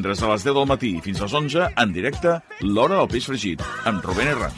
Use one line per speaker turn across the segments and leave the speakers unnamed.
divendres a les 10 del matí fins a les 11 en directe l'Hora del Peix Fregit amb Rubén Herrán.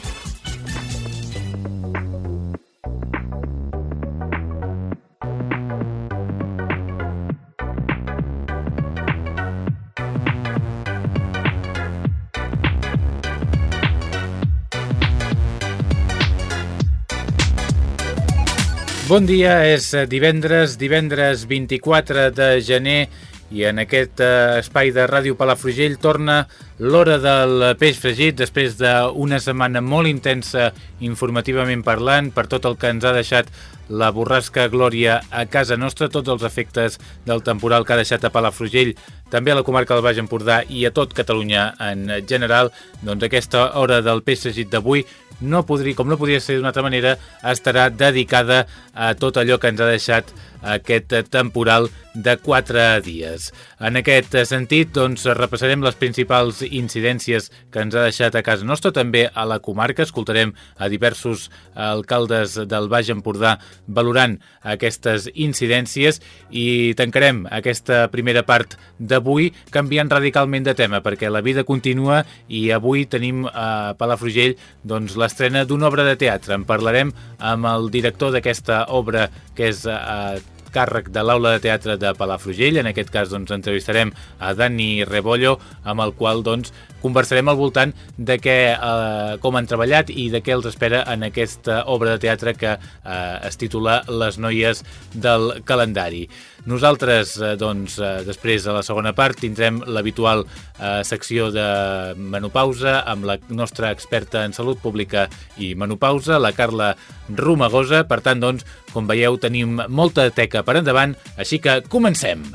Bon dia, és divendres, divendres 24 de gener i en aquest eh, espai de Ràdio Palafrugell torna l'hora del peix fregit després d'una setmana molt intensa informativament parlant per tot el que ens ha deixat la borrasca Glòria a casa nostra, tots els efectes del temporal que ha deixat a Palafrugell, també a la comarca del Baix Empordà i a tot Catalunya en general, doncs aquesta hora del peix fregit d'avui no podria, com no podria ser d'una altra manera, estarà dedicada a tot allò que ens ha deixat aquest temporal de quatre dies. En aquest sentit, doncs, repassarem les principals incidències que ens ha deixat a casa nostra, també a la comarca. Escoltarem a diversos alcaldes del Baix Empordà valorant aquestes incidències i tancarem aquesta primera part d'avui canviant radicalment de tema, perquè la vida continua i avui tenim a Palafrugell doncs, l'estrena d'una obra de teatre. En parlarem amb el director d'aquesta obra, que és eh, càrrec de l'Aula de Teatre de Palafrugell. En aquest cas doncs, entrevistarem a Dani Rebollo, amb el qual doncs, conversarem al voltant de què, eh, com han treballat i de què els espera en aquesta obra de teatre que eh, es titula Les noies del calendari. Nosaltres, eh, doncs, eh, després a la segona part tindrem l'habitual eh, secció de menopausa amb la nostra experta en salut pública i menopausa, la Carla Romagosa. Per tant, doncs, com veieu, tenim molta teca per endavant, així que comencem!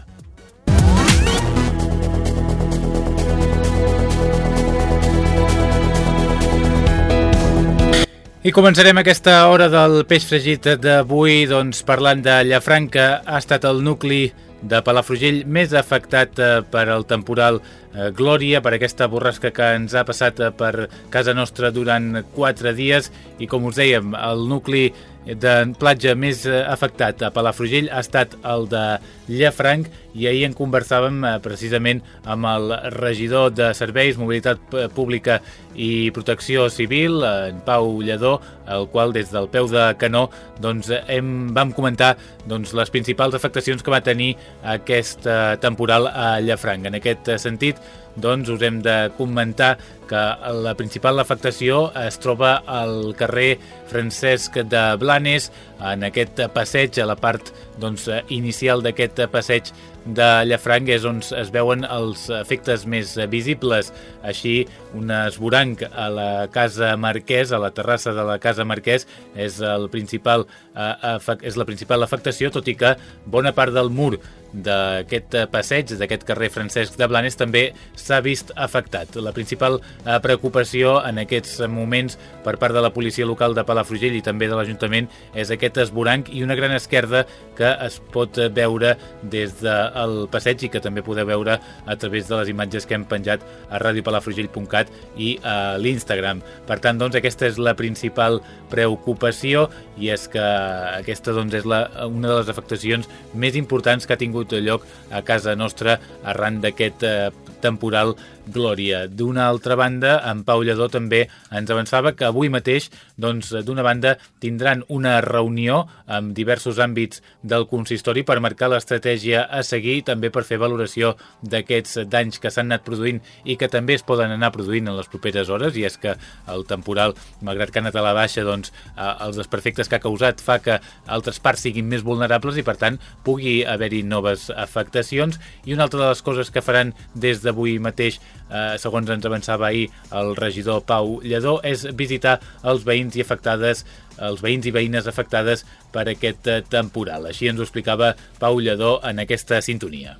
I començarem aquesta hora del peix fregit d'avui doncs, parlant de Llafranca. Ha estat el nucli de Palafrugell més afectat eh, per el temporal eh, Glòria, per aquesta borrasca que ens ha passat eh, per casa nostra durant quatre dies i com us dèiem, el nucli de platja més afectat a Palafrugell ha estat el de Llafranc i ahir en conversàvem eh, precisament amb el regidor de Serveis, Mobilitat Pública i Protecció Civil, en Pau Lledó, el qual des del peu de canó doncs, hem, vam comentar doncs, les principals afectacions que va tenir aquest temporal a Llafranc. En aquest sentit, doncs us hem de comentar que la principal afectació es troba al carrer Francesc de Blanes, en aquest passeig, a la part doncs, inicial d'aquest passeig de Llafranc és on es veuen els efectes més visibles. Així, un esboranc a la Casa Marquès, a la terrassa de la Casa Marquès, és, el principal, eh, és la principal afectació, tot i que bona part del mur d'aquest passeig, d'aquest carrer Francesc de Blanes, també s'ha vist afectat. La principal eh, preocupació en aquests moments per part de la policia local de Palafrugell i també de l'Ajuntament és aquest esboranc i una gran esquerda que es pot veure des del passeig i que també podeu veure a través de les imatges que hem penjat a radiopalafrugell.cat i a l'Instagram. Per tant, doncs, aquesta és la principal preocupació i és que aquesta doncs, és la, una de les afectacions més importants que ha tingut tingut lloc a casa nostra arran d'aquest eh, temporal Glòria. D'una altra banda, en Pau Lledó també ens avançava que avui mateix, doncs, d'una banda, tindran una reunió amb diversos àmbits del consistori per marcar l'estratègia a seguir, també per fer valoració d'aquests danys que s'han anat produint i que també es poden anar produint en les properes hores, i és que el temporal, malgrat que ha anat a la baixa, doncs, els desperfectes que ha causat fa que altres parts siguin més vulnerables i, per tant, pugui haver-hi noves afectacions. I una altra de les coses que faran des d'avui mateix eh, segons ens avançava ahir el regidor Pau Lledó, és visitar els veïns i afectades els veïns i veïnes afectades per aquest eh, temporal. Així ens ho explicava Pau Lledó en aquesta sintonia.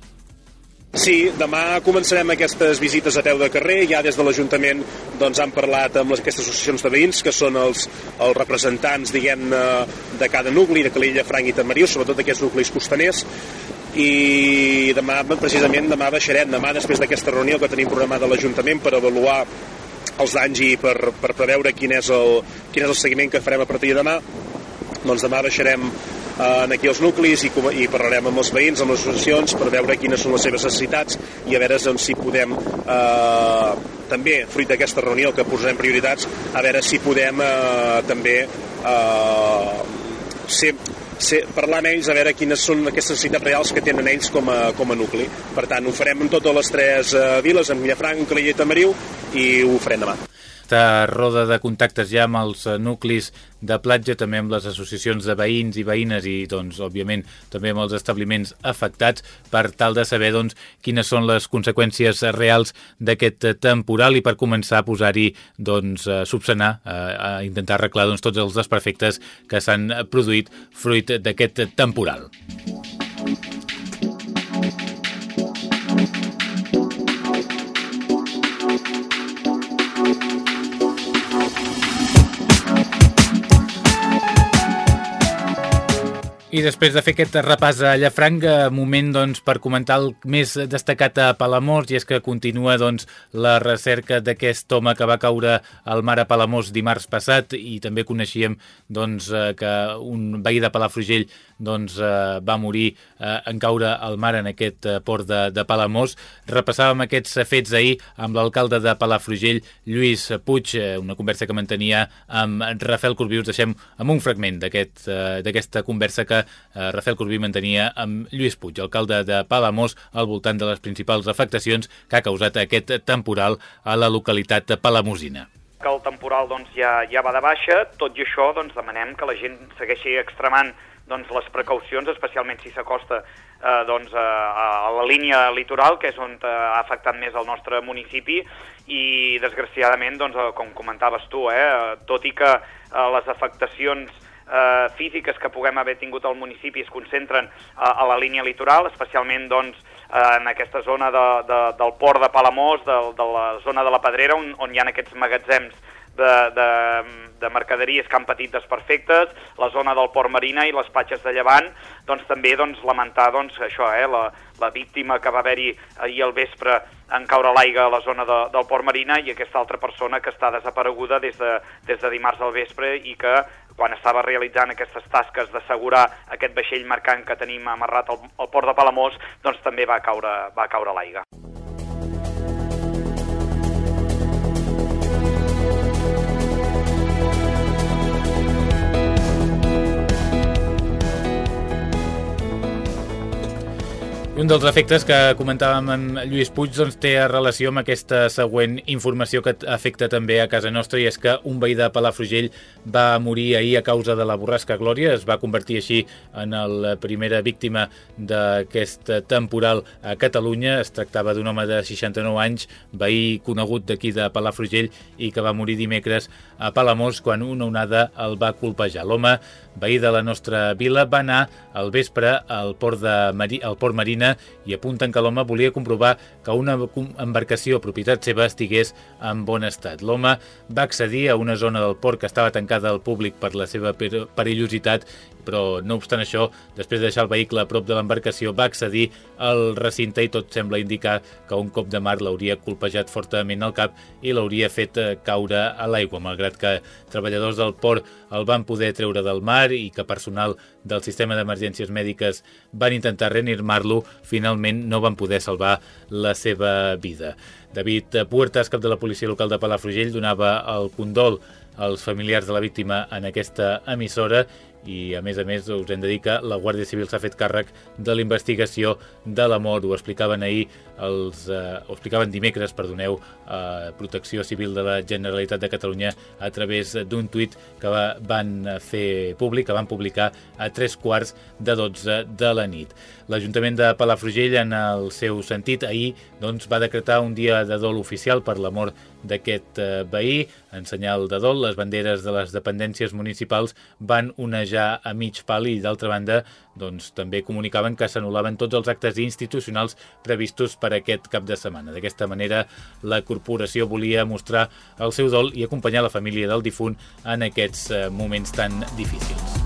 Sí, demà començarem aquestes visites a peu de carrer. Ja des de l'Ajuntament doncs, han parlat amb les, aquestes associacions de veïns, que són els, els representants, diguem de cada nucli, de Calella, Franc i Tamariu, sobretot aquests nuclis costaners, i demà, precisament, demà baixarem, demà després d'aquesta reunió que tenim programada a l'Ajuntament per avaluar els danys i per, per preveure quin és, el, quin és el seguiment que farem a partir de demà, doncs demà baixarem eh, en aquí els nuclis i, i parlarem amb els veïns, amb les associacions per veure quines són les seves necessitats i a veure doncs, si podem eh, també, fruit d'aquesta reunió que posarem prioritats, a veure si podem eh, també eh, ser, ser, parlar amb ells a veure quines són aquestes necessitats reals que tenen ells com a, com a nucli. Per tant, ho farem en totes les tres eh, viles, en Villafranc, Calella i Tamariu, i ho farem demà
aquesta roda de contactes ja amb els eh, nuclis de platja, també amb les associacions de veïns i veïnes i, doncs, òbviament, també amb els establiments afectats per tal de saber, doncs, quines són les conseqüències reals d'aquest temporal i per començar a posar-hi, doncs, a subsanar, a, intentar arreglar, doncs, tots els desperfectes que s'han produït fruit d'aquest temporal. I després de fer aquest repàs a Llafranc, moment doncs, per comentar el més destacat a Palamós, i és que continua doncs, la recerca d'aquest home que va caure al mar a Palamós dimarts passat, i també coneixíem doncs, eh, que un veí de Palafrugell doncs, eh, va morir eh, en caure al mar en aquest eh, port de, de Palamós. Repassàvem aquests fets ahir amb l'alcalde de Palafrugell, Lluís Puig, eh, una conversa que mantenia amb Rafael Corbí. Us deixem amb un fragment d'aquesta aquest, conversa que eh, Rafael Corbí mantenia amb Lluís Puig, alcalde de Palamós, al voltant de les principals afectacions que ha causat aquest temporal a la localitat palamosina
que el temporal doncs, ja, ja va de baixa, tot i això doncs, demanem que la gent segueixi extremant doncs, les precaucions, especialment si s'acosta eh, doncs, a, a la línia litoral, que és on eh, ha afectat més el nostre municipi, i desgraciadament, doncs, eh, com comentaves tu, eh, tot i que eh, les afectacions eh, físiques que puguem haver tingut al municipi es concentren a, a la línia litoral, especialment doncs, en aquesta zona de, de, del port de Palamós, de, de la zona de la Pedrera, on, on hi ha aquests magatzems de, de de mercaderies que han patit desperfectes, la zona del Port Marina i les platges de Llevant, doncs també doncs, lamentar doncs, això, eh, la, la víctima que va haver-hi ahir al vespre en caure l'aigua a la zona de, del Port Marina i aquesta altra persona que està desapareguda des de, des de dimarts al vespre i que quan estava realitzant aquestes tasques d'assegurar aquest vaixell mercant que tenim amarrat al, al port de Palamós, doncs també va caure, va caure l'aigua.
Un dels efectes que comentàvem amb Lluís Puig doncs, té relació amb aquesta següent informació que afecta també a casa nostra i és que un veí de Palafrugell va morir ahir a causa de la borrasca Glòria, es va convertir així en la primera víctima d'aquest temporal a Catalunya. Es tractava d'un home de 69 anys, veí conegut d'aquí de Palafrugell i que va morir dimecres a Palamós quan una onada el va colpejar. L'home, veí de la nostra vila, va anar al vespre al port, de Mari al port Marina i apunten que l'home volia comprovar que una embarcació propietat seva estigués en bon estat. L'home va accedir a una zona del port que estava tancada al públic per la seva perillositat però no obstant això, després de deixar el vehicle a prop de l'embarcació, va accedir al recinte i tot sembla indicar que un cop de mar l'hauria colpejat fortament al cap i l'hauria fet eh, caure a l'aigua, malgrat que treballadors del port el van poder treure del mar i que personal del sistema d'emergències mèdiques van intentar reanimar-lo, finalment no van poder salvar la seva vida. David Puertas, cap de la policia local de Palafrugell, donava el condol als familiars de la víctima en aquesta emissora i a més a més us hem de dir que la Guàrdia Civil s'ha fet càrrec de la investigació de la mort, ho explicaven ahir els, eh, ho explicaven dimecres, perdoneu, eh, Protecció Civil de la Generalitat de Catalunya a través d'un tuit que va, van fer públic, que van publicar a tres quarts de 12 de la nit. L'Ajuntament de Palafrugell, en el seu sentit, ahir doncs, va decretar un dia de dol oficial per la mort d'aquest eh, veí. En senyal de dol, les banderes de les dependències municipals van onejar a mig pal i, d'altra banda, doncs, també comunicaven que s'anul·laven tots els actes institucionals previstos per aquest cap de setmana. D'aquesta manera, la corporació volia mostrar el seu dol i acompanyar la família del difunt en aquests eh, moments tan difícils.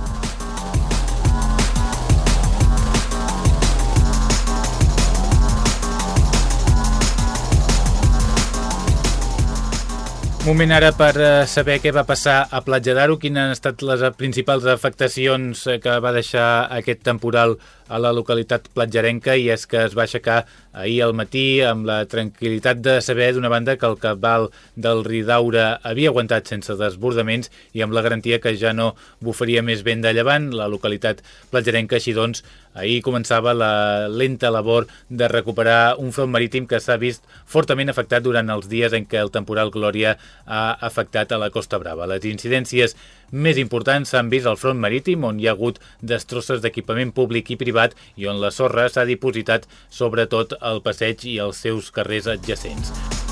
Moment ara per eh, saber què va passar a Platja d'Aro, quines han estat les principals afectacions eh, que va deixar aquest temporal a la localitat platjarenca i és que es va aixecar ahir al matí amb la tranquil·litat de saber d'una banda que el cabal del Ridaura havia aguantat sense desbordaments i amb la garantia que ja no bufaria més vent de llevant. La localitat platjarenca, així doncs, ahir començava la lenta labor de recuperar un front marítim que s'ha vist fortament afectat durant els dies en què el temporal Glòria ha afectat a la Costa Brava. Les incidències més importants s'han vist al front marítim, on hi ha hagut destrosses d'equipament públic i privat i on la sorra s'ha dipositat sobretot al passeig i als seus carrers adjacents.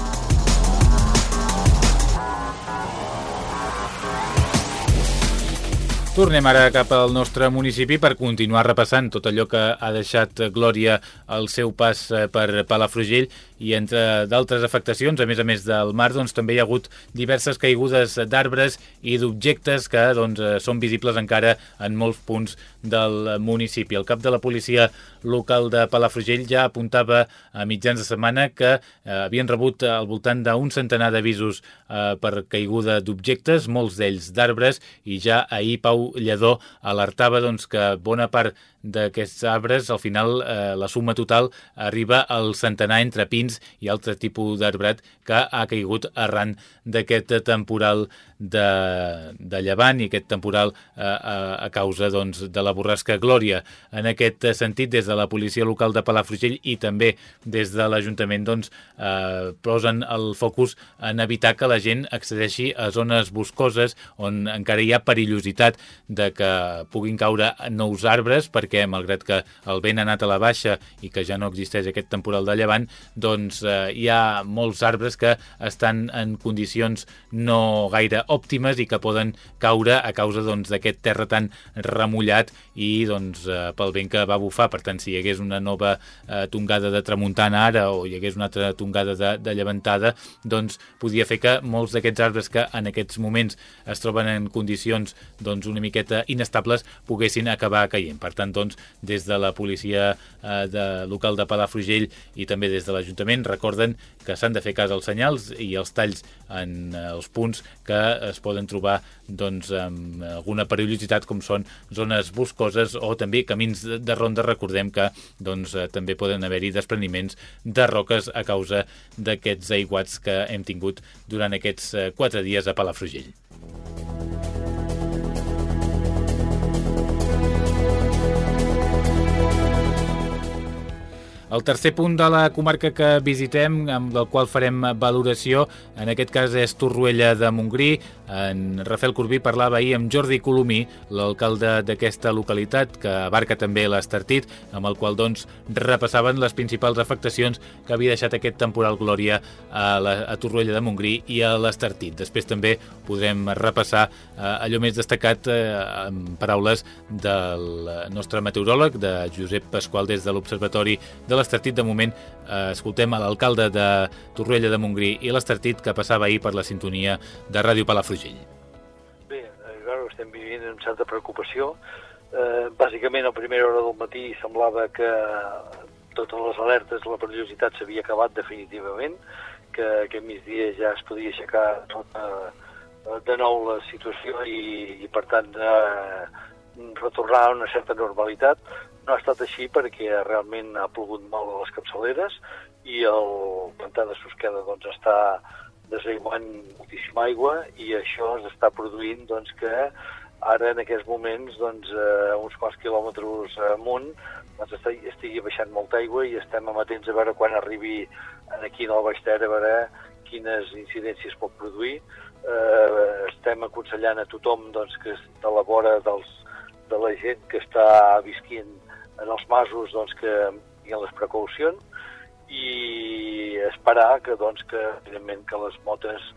Tornem ara cap al nostre municipi per continuar repassant tot allò que ha deixat Glòria al seu pas eh, per Palafrugell i entre d'altres afectacions, a més a més del mar, doncs, també hi ha hagut diverses caigudes d'arbres i d'objectes que doncs, eh, són visibles encara en molts punts del municipi. El cap de la policia local de Palafrugell ja apuntava a mitjans de setmana que eh, havien rebut al voltant d'un centenar d'avisos eh, per caiguda d'objectes, molts d'ells d'arbres, i ja ahir Pau Lledó alertava doncs, que bona part d'aquests arbres, al final eh, la suma total arriba al centenar entre pins i altre tipus d'arbrat que ha caigut arran d'aquest temporal de, de llevant i aquest temporal eh, a, a causa doncs, de la borrasca Glòria. En aquest sentit, des de la policia local de Palafrugell i també des de l'Ajuntament doncs, eh, posen el focus en evitar que la gent accedeixi a zones boscoses on encara hi ha perillositat de que puguin caure nous arbres perquè perquè malgrat que el vent ha anat a la baixa i que ja no existeix aquest temporal de llevant, doncs eh, hi ha molts arbres que estan en condicions no gaire òptimes i que poden caure a causa doncs, d'aquest doncs, terra tan remullat i doncs, eh, pel vent que va bufar. Per tant, si hi hagués una nova eh, tongada de tramuntana ara o hi hagués una altra tongada de, de llevantada, doncs podria fer que molts d'aquests arbres que en aquests moments es troben en condicions doncs, una miqueta inestables poguessin acabar caient. Per tant, doncs, des de la policia eh, de, local de Palafrugell i també des de l'Ajuntament recorden que s'han de fer cas als senyals i els talls en eh, els punts que es poden trobar doncs, amb alguna perillositat com són zones boscoses o també camins de ronda. Recordem que doncs, eh, també poden haver-hi despreniments de roques a causa d'aquests aiguats que hem tingut durant aquests eh, quatre dies a Palafrugell. El tercer punt de la comarca que visitem, amb el qual farem valoració, en aquest cas és Torroella de Montgrí. En Rafael Corbí parlava ahir amb Jordi Colomí, l'alcalde d'aquesta localitat, que abarca també l'Estartit, amb el qual doncs, repassaven les principals afectacions que havia deixat aquest temporal Glòria a, la, a Torroella de Montgrí i a l'Estartit. Després també podrem repassar eh, allò més destacat eh, amb paraules del nostre meteoròleg, de Josep Pasqual, des de l'Observatori de l'Estartit. De moment eh, escoltem l'alcalde de Torroella de Montgrí i l'Estartit que passava ahir per la sintonia de Ràdio Palafrugell.
Bé, eh, estem vivint amb certa preocupació. Eh, bàsicament, a primera hora del matí semblava que totes les alertes la perillositat s'havia acabat definitivament, que aquest migdia ja es podia aixecar tota, de nou la situació i, i per tant, eh, retornar a una certa normalitat. No ha estat així perquè realment ha plogut molt a les capçaleres i el pantà de Susqueda doncs, està desaiguant moltíssima aigua i això es està produint doncs, que ara en aquests moments doncs, eh, uns quants quilòmetres amunt doncs, estigui baixant molta aigua i estem amatents a veure quan arribi aquí al Baix Ter a veure quines incidències pot produir. Eh, estem aconsellant a tothom doncs, que de la vora dels, de la gent que està visquint en els masos doncs, que hi ha les precaucions i esperar que, doncs, que evidentment que les motes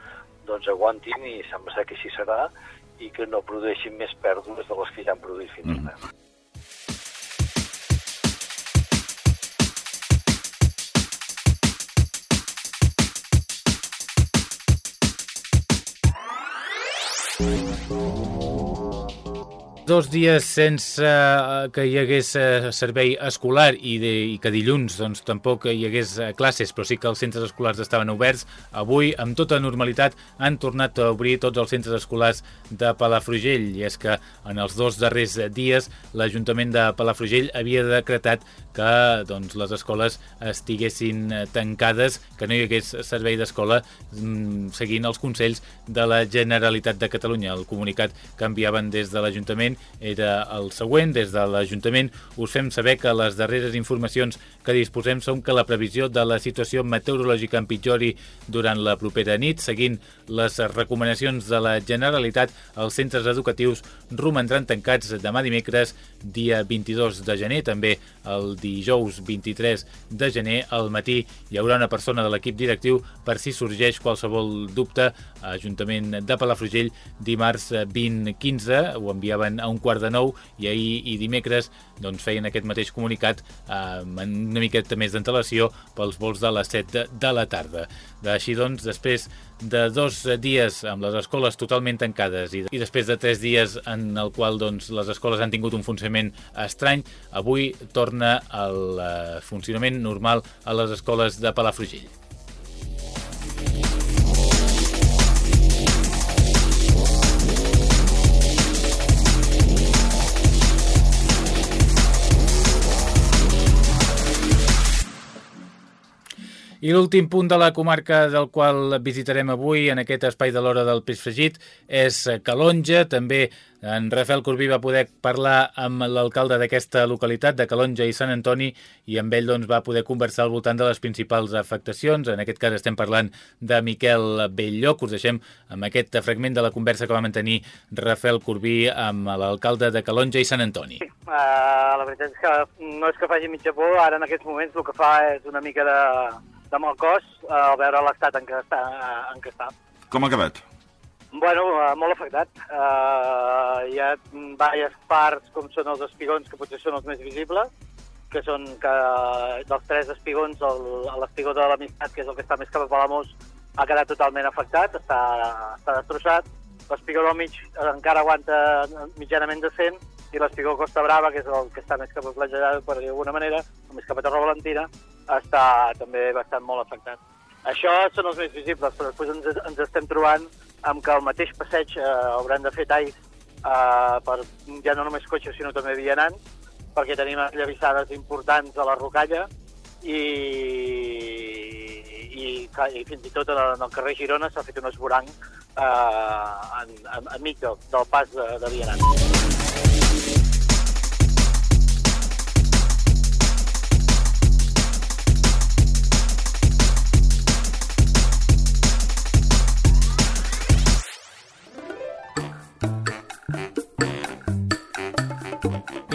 doncs, aguantin i sembla ser que així serà i que no produeixin més pèrdues de les que ja han produït fins ara. Mm.
Dos dies sense eh, que hi hagués eh, servei escolar i, de, i que dilluns doncs, tampoc hi hagués eh, classes, però sí que els centres escolars estaven oberts. Avui, amb tota normalitat, han tornat a obrir tots els centres escolars de Palafrugell. I és que en els dos darrers dies l'Ajuntament de Palafrugell havia decretat que doncs, les escoles estiguessin tancades, que no hi hagués servei d'escola mm, seguint els consells de la Generalitat de Catalunya. El comunicat que enviaven des de l'Ajuntament era el següent. Des de l'Ajuntament us fem saber que les darreres informacions que disposem són que la previsió de la situació meteorològica empitjori durant la propera nit, seguint les recomanacions de la Generalitat, els centres educatius romandran tancats demà dimecres, dia 22 de gener, també el dijous 23 de gener al matí hi haurà una persona de l'equip directiu per si sorgeix qualsevol dubte a Ajuntament de Palafrugell dimarts 20-15 ho enviaven a un quart de nou i ahir i dimecres doncs, feien aquest mateix comunicat eh, amb una miqueta més d'antelació pels vols de les 7 de la tarda. Així doncs, després de dos dies amb les escoles totalment tancades i, i després de tres dies en el qual doncs, les escoles han tingut un funcionament estrany, avui torna el eh, funcionament normal a les escoles de Palafrugell. I l'últim punt de la comarca del qual visitarem avui en aquest espai de l'hora del peix fregit és Calonja. També en Rafael Corbí va poder parlar amb l'alcalde d'aquesta localitat, de Calonja i Sant Antoni, i amb ell doncs, va poder conversar al voltant de les principals afectacions. En aquest cas estem parlant de Miquel Belllloc. Us deixem amb aquest fragment de la conversa que va mantenir Rafael Corbí amb l'alcalde de Calonja i Sant Antoni.
Uh, la veritat és que no és que faci mitja por, ara en aquests moments el que fa és una mica de, de mal cos eh, al veure l'estat en, què està, en què està.
Com ha acabat?
Bueno, uh, molt afectat. Uh, hi ha diverses parts, com són els espigons, que potser són els més visibles, que són que dels tres espigons, l'espigó de l'amistat, que és el que està més cap a Palamós, ha quedat totalment afectat, està, està destrossat. L'espigó del mig encara aguanta mitjanament decent, i l'espigó Costa Brava, que és el que està més cap a Platja per dir d'alguna manera, més cap a Torre Valentina, està també bastant molt afectat. Això són els més visibles, però després ens, ens estem trobant amb que al mateix passeig eh, hauran de fer talls eh, per ja no només cotxes, sinó també vianants, perquè tenim llavissades importants a la rocalla i, i, i fins i tot en el, en el carrer Girona s'ha fet un esborang eh, en, en, enmig del, del pas de, de vianants.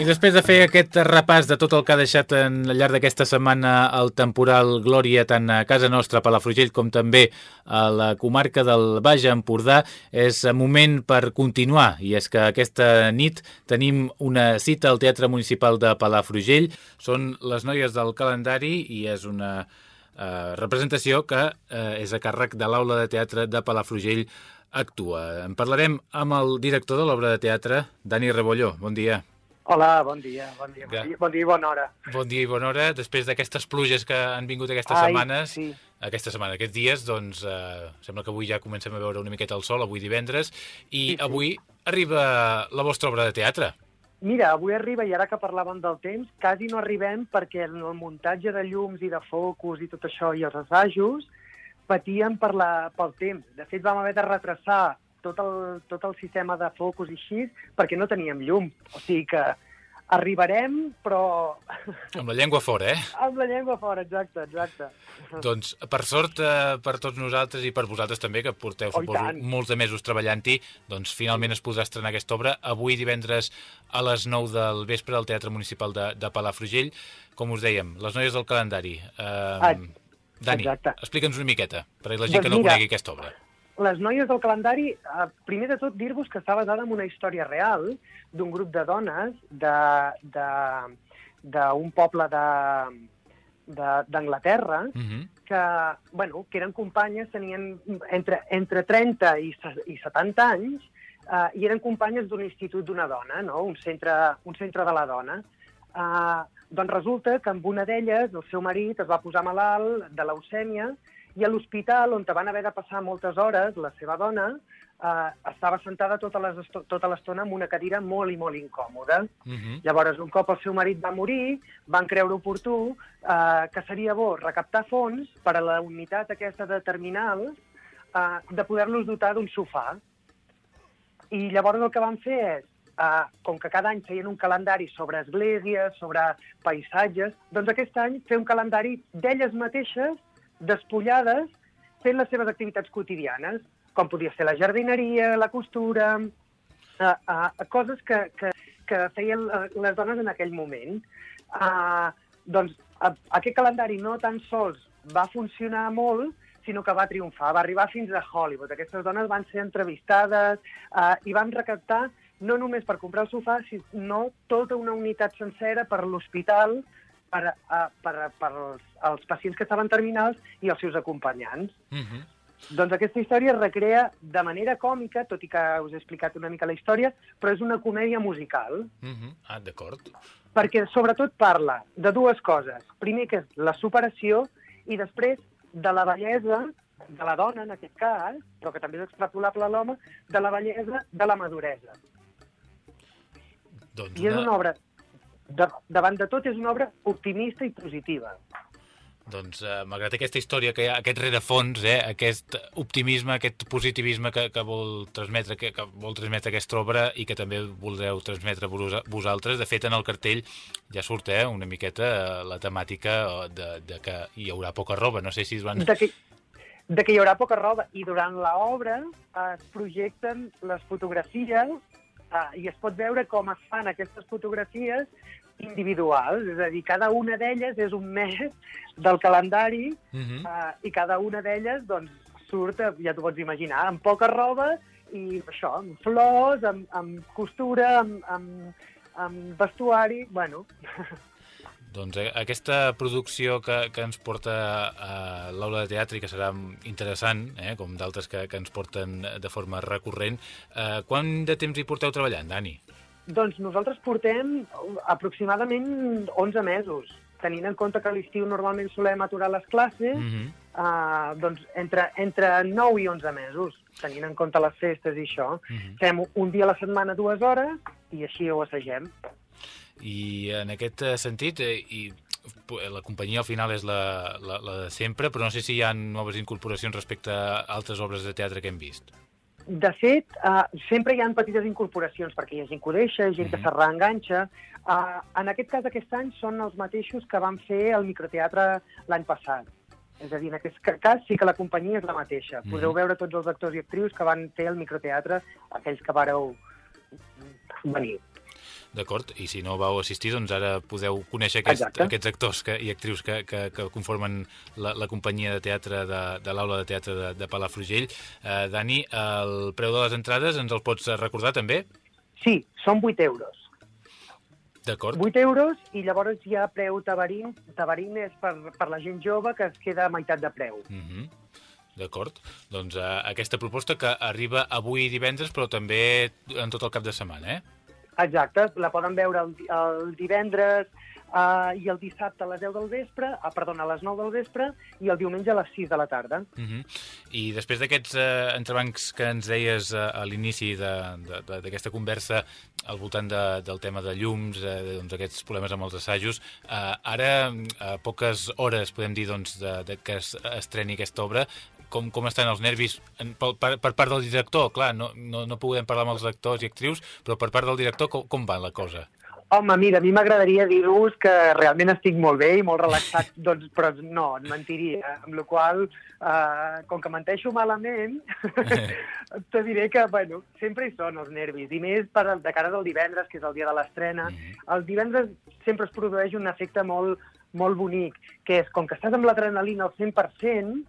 I després de fer aquest repàs de tot el que ha deixat en, al llarg d'aquesta setmana el temporal Glòria tant a casa nostra, a Palafrugell, com també a la comarca del Baix Empordà, és moment per continuar. I és que aquesta nit tenim una cita al Teatre Municipal de Palafrugell. Són les noies del calendari i és una eh, representació que eh, és a càrrec de l'Aula de Teatre de Palafrugell actua. En parlarem amb el director de l'obra de teatre, Dani Rebolló. Bon dia.
Hola, bon dia, bon dia, bon dia, bon dia i bona hora.
Bon dia i bona hora. Després d'aquestes pluges que han vingut aquestes
Ai,
setmanes,
sí.
aquesta setmana, aquests dies, doncs eh, sembla que avui ja comencem a veure una miqueta el sol, avui divendres, i
Sí, sí.
avui arriba la vostra obra de teatre.
Mira, avui arriba, i ara que parlàvem del temps, quasi no arribem perquè en el muntatge de llums i de focus i tot això i els assajos patíem per la, pel temps. De fet, vam haver de retrasar tot el, tot el sistema de focus i així perquè no teníem llum. O sigui que arribarem, però
Amb la llengua fora, eh?
amb la llengua fora, exacte, exacte.
Doncs, per sort eh, per tots nosaltres i per vosaltres també, que porteu,
Oh,
suposo, molts de mesos treballant-hi, doncs finalment es podrà estrenar aquesta obra avui divendres a les 9 del vespre al Teatre Municipal de, de Palafrugell. Com us dèiem, les noies del calendari. Eh,
Ah,
Dani, explica'ns una miqueta, per a la gent
Doncs
que no
mira,
conegui aquesta obra.
Les noies del calendari, eh, primer de tot dir-vos que està basada en una història real d'un grup de dones d'un poble de- d'Anglaterra
Uh -huh.
que, bueno, que eren companyes, tenien entre, entre 30 i, i 70 anys, eh, i eren companyes d'un institut d'una dona, no? un, centre, un centre de la dona. Eh, doncs resulta que amb una d'elles el seu marit es va posar malalt de leucèmia i a l'hospital, on van haver de passar moltes hores, la seva dona eh, estava sentada tota tota l'estona en una cadira molt i molt incòmoda.
Uh -huh.
Llavors, un cop el seu marit va morir, van creure oportú eh, que seria bo recaptar fons per a la unitat aquesta de terminals eh, de poder-los dotar d'un sofà. I llavors el que van fer és, eh, com que cada any feien un calendari sobre esglésies, sobre paisatges, doncs aquest any fer un calendari d'elles mateixes, despullades, fent les seves activitats quotidianes, com podia ser la jardineria, la costura, eh, eh, coses que, que, que feien eh, les dones en aquell moment. Uh, doncs a, aquest calendari no tan sols va funcionar molt, sinó que va triomfar, va arribar fins a Hollywood. Aquestes dones van ser entrevistades uh, i van recaptar no només per comprar el sofà, sinó tota una unitat sencera per l'hospital, per, uh, per, per els, els pacients que estaven terminals i els seus acompanyants.
Uh -huh.
Doncs aquesta història es recrea de manera còmica, tot i que us he explicat una mica la història, però és una comèdia musical,
Uh -huh. Ah, d'acord.
perquè sobretot parla de dues coses. Primer, que és la superació, i després de la bellesa de la dona, en aquest cas, però que també és extrapolable a l'home, de la bellesa de la maduresa.
Doncs
I és una obra, de, davant de tot, és una obra optimista i positiva.
Doncs eh, malgrat aquesta història que hi ha, aquest rerefons, eh, aquest optimisme, aquest positivisme que, que vol transmetre que, que vol transmetre aquesta obra i que també voldreu transmetre vos- vosaltres. De fet, en el cartell ja surt eh, una miqueta eh, la temàtica eh, de, de que hi haurà poca roba. No sé si es van...
De que, de que hi haurà poca roba. I durant l'obra eh, es projecten les fotografies eh, i es pot veure com es fan aquestes fotografies individuals, és a dir, cada una d'elles és un mes del calendari
Uh -huh.
uh, i cada una d'elles doncs, surt, eh, ja t'ho pots imaginar, amb poca roba i això, amb flors, amb, amb costura, amb, amb, amb vestuari, bueno...
Doncs eh, aquesta producció que, que ens porta a l'aula de teatre que serà interessant, eh, com d'altres que, que ens porten de forma recurrent, eh, quant de temps hi porteu treballant, Dani?
Doncs nosaltres portem aproximadament 11 mesos, tenint en compte que a l'estiu normalment solem aturar les classes,
Mm -hmm.
uh, doncs entre, entre 9 i 11 mesos, tenint en compte les festes i això.
Mm -hmm.
Fem un dia a la setmana, dues hores, i així ho assagem.
I en aquest eh, sentit, eh, i la companyia al final és la, la, la de sempre, però no sé si hi ha noves incorporacions respecte a altres obres de teatre que hem vist.
De fet, uh, sempre hi ha petites incorporacions, perquè hi ha gent que ho deixa, gent que
Mhm.
se reenganxa. Uh, en aquest cas, aquest any, són els mateixos que van fer el microteatre l'any passat. És a dir, en aquest ca- cas sí que la companyia és la mateixa.
Mhm.
Podeu veure tots els actors i actrius que van fer el microteatre, aquells que vareu venir.
D'acord? I si no vau assistir, doncs ara podeu conèixer aquest,
Exacte.
aquests actors que, i actrius que, que, que conformen la, la companyia de teatre de, de l'aula de teatre de, de Palafrugell. Eh, Dani, el preu de les entrades ens el pots recordar també?
Sí, són 8 euros.
D'acord?
8 euros i llavors hi ha preu tabarín. Tabarín és per, per la gent jove que es queda a meitat de preu.
Mm -hmm. D'acord. Doncs eh, aquesta proposta que arriba avui divendres, però també en tot el cap de setmana, eh?
Exacte, la poden veure el, el divendres uh, i el dissabte a les 10 del vespre, uh, perdona, a les 9 del vespre, i el diumenge a les 6 de la tarda.
Uh -huh. I després d'aquests eh, entrebancs que ens deies eh, a l'inici d'aquesta conversa al voltant de, del tema de llums, eh, doncs aquests problemes amb els assajos, eh, ara, a poques hores, podem dir, doncs, de, de que es estreni aquesta obra, com, com estan els nervis en, per, per, per part del director? Clar, no, no, no podem parlar amb els actors i actrius, però per part del director com, com va la cosa?
Home, mira, a mi m'agradaria dir-vos que realment estic molt bé i molt relaxat, doncs, però no, et mentiria. Amb la qual cosa, com que menteixo malament, te diré que, bueno, sempre hi són els nervis, i més per, de cara del divendres, que és el dia de l'estrena.
Mhm.
El divendres sempre es produeix un efecte molt, molt bonic, que és, com que estàs amb l'adrenalina al 100%,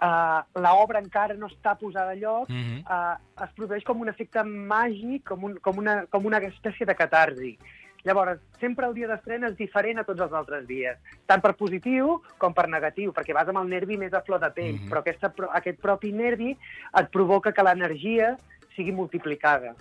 uh, l'obra encara no està posada a lloc,
Mm -hmm.
uh, es produeix com un efecte màgic, com, un, com, una, com una espècie de catarsi. Llavors, sempre el dia d'estrena és diferent a tots els altres dies, tant per positiu com per negatiu, perquè vas amb el nervi més a flor de pell,
Mhm.
però aquesta, aquest propi nervi et provoca que l'energia sigui multiplicada.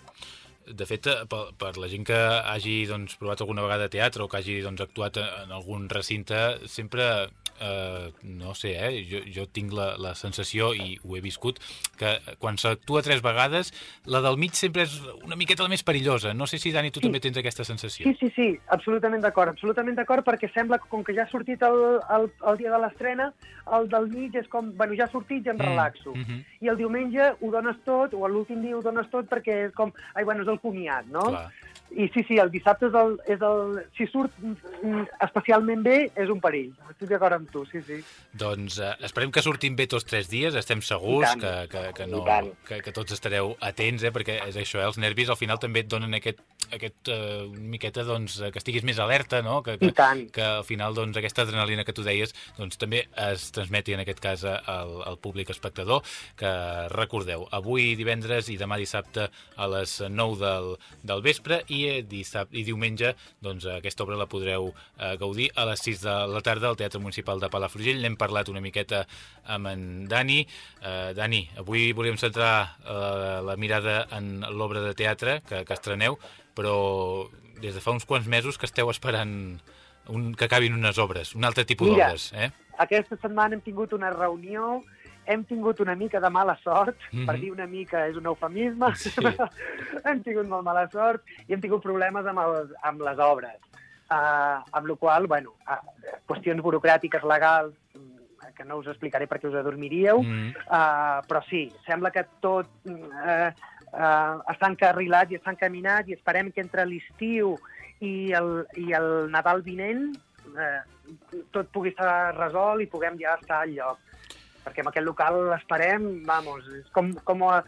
De fet, eh, per, per la gent que hagi doncs, provat alguna vegada teatre o que hagi doncs, actuat en algun recinte, sempre, eh, no sé, eh, jo, jo tinc la, la sensació, i ho he viscut, que quan s'actua tres vegades, la del mig sempre és una miqueta la més perillosa. No sé si, Dani, tu
Sí.
també tens aquesta sensació.
Sí, sí, sí, absolutament d'acord, absolutament d'acord, perquè sembla que com que ja ha sortit el, el, el dia de l'estrena, el del mig és com, bueno, ja ha sortit i em relaxo.
Mm -hmm.
I el diumenge ho dones tot, o l'últim dia ho dones tot perquè és com, ai, bueno, és el comiat, no?
Clar.
I sí, sí, el dissabte és el, és el... Si surt mm, especialment bé, és un perill. Estic d'acord amb tu, sí, sí.
Doncs eh, esperem que sortim bé tots tres dies, estem segurs que, que, que, no, que, que tots estareu atents, eh, perquè és això, eh, els nervis al final també et donen aquest, aquest eh, una miqueta doncs, eh, que estiguis més alerta, no? que, que, que al final doncs, aquesta adrenalina que tu deies doncs, també es transmeti en aquest cas al, al públic espectador, que recordeu, avui divendres i demà dissabte a les 9 del, del vespre i, dissabte, i diumenge doncs, aquesta obra la podreu eh, gaudir a les 6 de la tarda al Teatre Municipal de Palafrugell. N'hem parlat una miqueta amb en Dani. Eh, Dani, avui volíem centrar eh, la mirada en l'obra de teatre que, que estreneu, però des de fa uns quants mesos que esteu esperant un, que acabin unes obres, un altre tipus d'obres, eh?
Aquesta setmana hem tingut una reunió, hem tingut una mica de mala sort, mm
Mhm.
-hmm. per dir una mica és un eufemisme,
Sí.
hem tingut molt mala sort i hem tingut problemes amb, els, amb les obres. Uh, amb la qual bueno, uh, qüestions burocràtiques, legals, mm, que no us explicaré perquè us adormiríeu,
Mm.
uh, però sí, sembla que tot uh, uh, està encarrilat i està encaminat i esperem que entre l'estiu i, el, i el Nadal vinent uh, tot pugui estar resolt i puguem ja estar al lloc. Perquè en aquest local esperem, vamos, és com, com, a,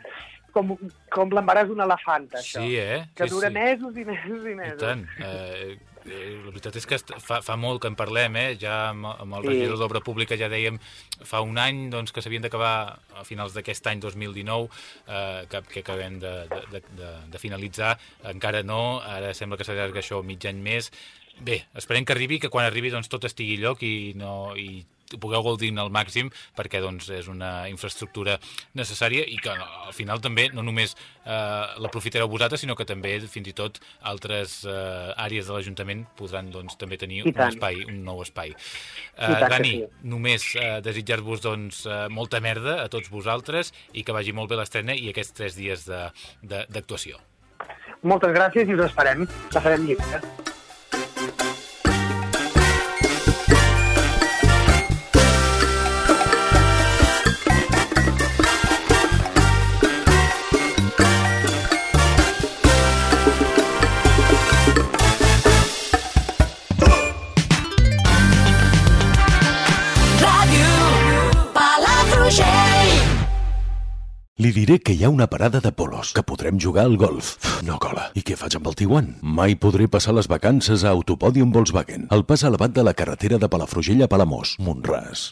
com, com l'embaràs d'un elefant, això.
Sí, eh?
Que
sí,
dura
sí.
mesos i mesos i
I
mesos.
tant. Eh, eh, la veritat és que fa, fa molt que en parlem, eh? Ja amb, amb el
Sí.
regidor d'Obra Pública ja dèiem fa un any doncs, que s'havien d'acabar a finals d'aquest any 2019, eh, que, que acabem de, de, de, de, de finalitzar. Encara no, ara sembla que s'allarga això mig any més. Bé, esperem que arribi, que quan arribi doncs, tot estigui lloc i, no, i pugueu gaudir al màxim perquè doncs, és una infraestructura necessària i que al final també no només eh, l'aprofitareu vosaltres, sinó que també fins i tot altres eh, àrees de l'Ajuntament podran doncs, també tenir un espai, un nou espai. Eh, Dani,
sí.
només eh, desitjar-vos doncs, eh, molta merda a tots vosaltres i que vagi molt bé l'estrena i aquests tres dies d'actuació.
Moltes gràcies i us esperem. La farem lliure.
Li diré que hi ha una parada de polos, que podrem jugar al golf. No cola. I què faig amb el Tiguan? Mai podré passar les vacances a Autopòdium Volkswagen, al pas elevat de la carretera de Palafrugell a Palamós, Montràs.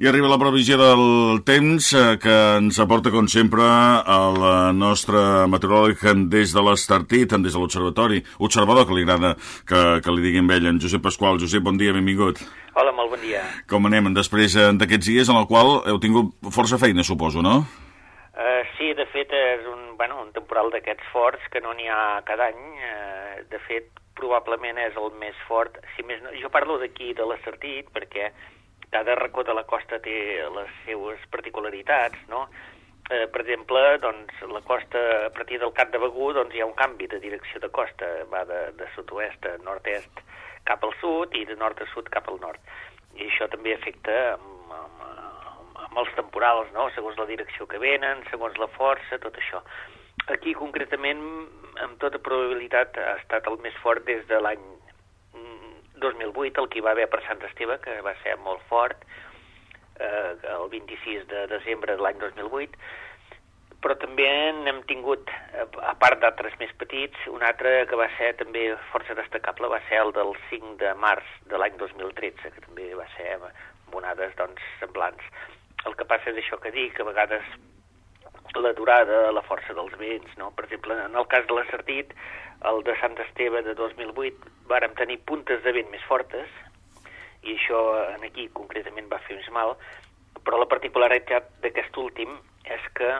I arriba la previsió del temps eh, que ens aporta, com sempre, el nostre meteoròleg des de l'Estartit, des de l'Observatori, observador que li agrada que, que li diguin ell, en Josep Pasqual. Josep, bon dia, benvingut.
Hola, molt bon dia.
Com anem després eh, d'aquests dies en el qual heu tingut força feina, suposo, no?
Uh, sí, de fet, és un, bueno, un temporal d'aquests forts que no n'hi ha cada any. Uh, de fet, probablement és el més fort. Si més no, jo parlo d'aquí de l'Estartit perquè cada racó de la costa té les seues particularitats, no? Eh, per exemple, doncs, la costa, a partir del Cap de Begú, doncs, hi ha un canvi de direcció de costa. Va de, de sud-oest a nord-est cap al sud i de nord a sud cap al nord. I això també afecta amb, amb, amb, els temporals, no? segons la direcció que venen, segons la força, tot això. aquí concretament, amb tota probabilitat, ha estat el més fort des de l'any 2008, el que hi va haver per Sant Esteve, que va ser molt fort, eh, el 26 de desembre de l'any 2008, però també n'hem tingut, eh, a part d'altres més petits, un altre que va ser també força destacable va ser el del 5 de març de l'any 2013, que també va ser amb onades doncs, semblants. El que passa és això que dic, que a vegades la durada, la força dels vents, no? Per exemple, en el cas de la Sartit, el de Sant Esteve de 2008, vàrem tenir puntes de vent més fortes, i això en aquí concretament va fer més mal, però la particularitat d'aquest últim és que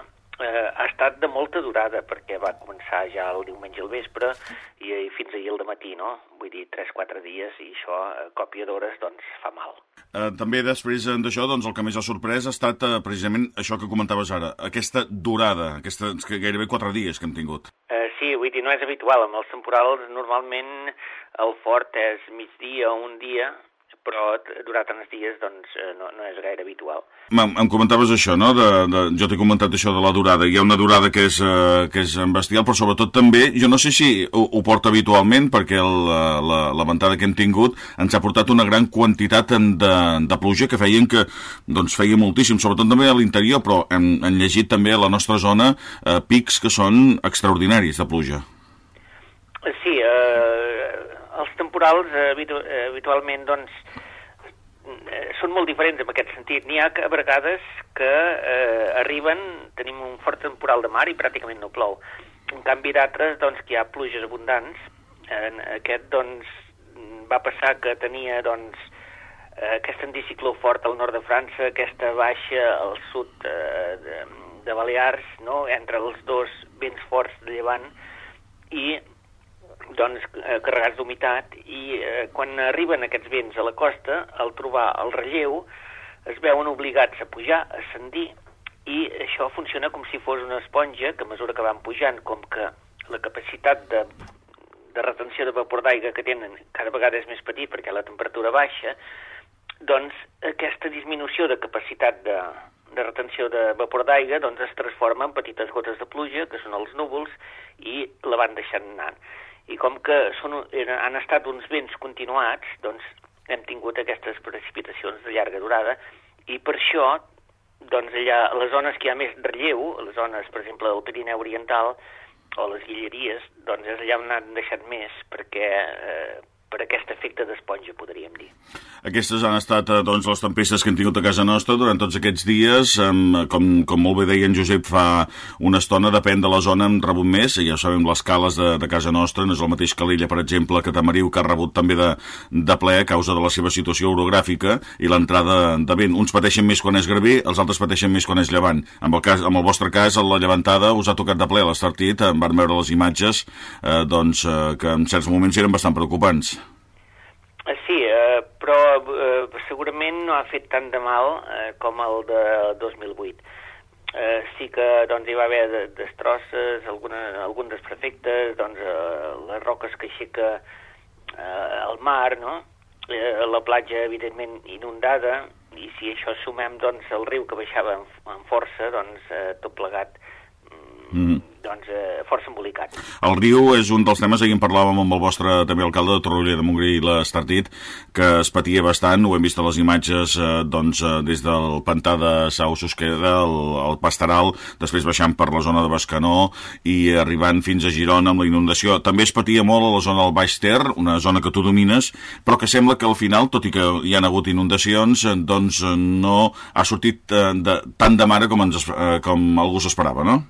eh, ha estat de molta durada, perquè va començar ja el diumenge al vespre i, i fins ahir al matí, no? Vull dir, 3-4 dies, i això, a còpia d'hores, doncs, fa mal.
Eh, també després d'això, doncs, el que més ha sorprès ha estat eh, precisament això que comentaves ara, aquesta durada, aquesta, que gairebé 4 dies que hem tingut.
Eh, sí, vull dir, no és habitual. Amb els temporals, normalment, el fort és migdia o un dia, però durar tants dies doncs, eh, no, no és gaire habitual.
Em, em comentaves això, no? De, de, jo t'he comentat això de la durada. Hi ha una durada que és, uh, que és bestial, però sobretot també, jo no sé si ho, ho porta habitualment, perquè el, la, la ventada que hem tingut ens ha portat una gran quantitat de, de pluja que feien que doncs, feia moltíssim, sobretot també a l'interior, però hem, hem llegit també a la nostra zona uh, pics que són extraordinaris de pluja.
Sí, eh, temporals eh, habitu habitualment doncs, eh, són molt diferents en aquest sentit. N'hi ha que a vegades que eh, arriben, tenim un fort temporal de mar i pràcticament no plou. En canvi d'altres, doncs, que hi ha pluges abundants. En aquest, doncs, va passar que tenia, doncs, eh, aquest anticicló fort al nord de França, aquesta baixa al sud eh, de, de Balears, no?, entre els dos vents forts de llevant, i doncs, eh, carregats d'humitat i eh, quan arriben aquests vents a la costa, al trobar el relleu, es veuen obligats a pujar, a ascendir, i això funciona com si fos una esponja que a mesura que van pujant, com que la capacitat de, de retenció de vapor d'aigua que tenen cada vegada és més petit perquè la temperatura baixa, doncs aquesta disminució de capacitat de, de retenció de vapor d'aigua doncs es transforma en petites gotes de pluja, que són els núvols, i la van deixant anant i com que són, eren, han estat uns vents continuats, doncs hem tingut aquestes precipitacions de llarga durada i per això doncs allà, les zones que hi ha més relleu, les zones, per exemple, del Pirineu Oriental o les Guilleries, doncs és allà on han deixat més perquè eh, per aquest efecte d'esponja, podríem dir.
Aquestes han estat eh, doncs, les tempestes que hem tingut a casa nostra durant tots aquests dies. Com, com molt bé deia en Josep fa una estona, depèn de la zona, hem rebut més. Ja sabem, les cales de, de casa nostra no és el mateix que l'illa, per exemple, que Tamariu, que ha rebut també de, de ple a causa de la seva situació orogràfica i l'entrada de vent. Uns pateixen més quan és graver, els altres pateixen més quan és llevant. En el, cas, en el vostre cas, la llevantada us ha tocat de ple a l'estartit, van veure les imatges eh, doncs, eh, que en certs moments eren bastant preocupants.
Sí, eh, però eh, segurament no ha fet tant de mal eh, com el de 2008. Eh, sí que doncs, hi va haver destrosses, alguna, algun desprefectes, doncs, eh, les roques que aixeca eh, el mar, no? eh, la platja, evidentment, inundada, i si això sumem doncs, el riu que baixava en, força, doncs, eh, tot plegat, mm. Doncs, eh, força embolicat.
El riu és un dels temes, ahir en parlàvem amb el vostre també alcalde de Torroella de Montgrí i l'Estartit, que es patia bastant, ho hem vist a les imatges eh, doncs, eh, des del pantà de Sau Susqueda, el, el Pastaral, després baixant per la zona de Bescanó i arribant fins a Girona amb la inundació. També es patia molt a la zona del Baix Ter, una zona que tu domines, però que sembla que al final, tot i que hi han hagut inundacions, eh, doncs eh, no ha sortit eh, de, tant de mare com, ens, eh, com algú s'esperava, no?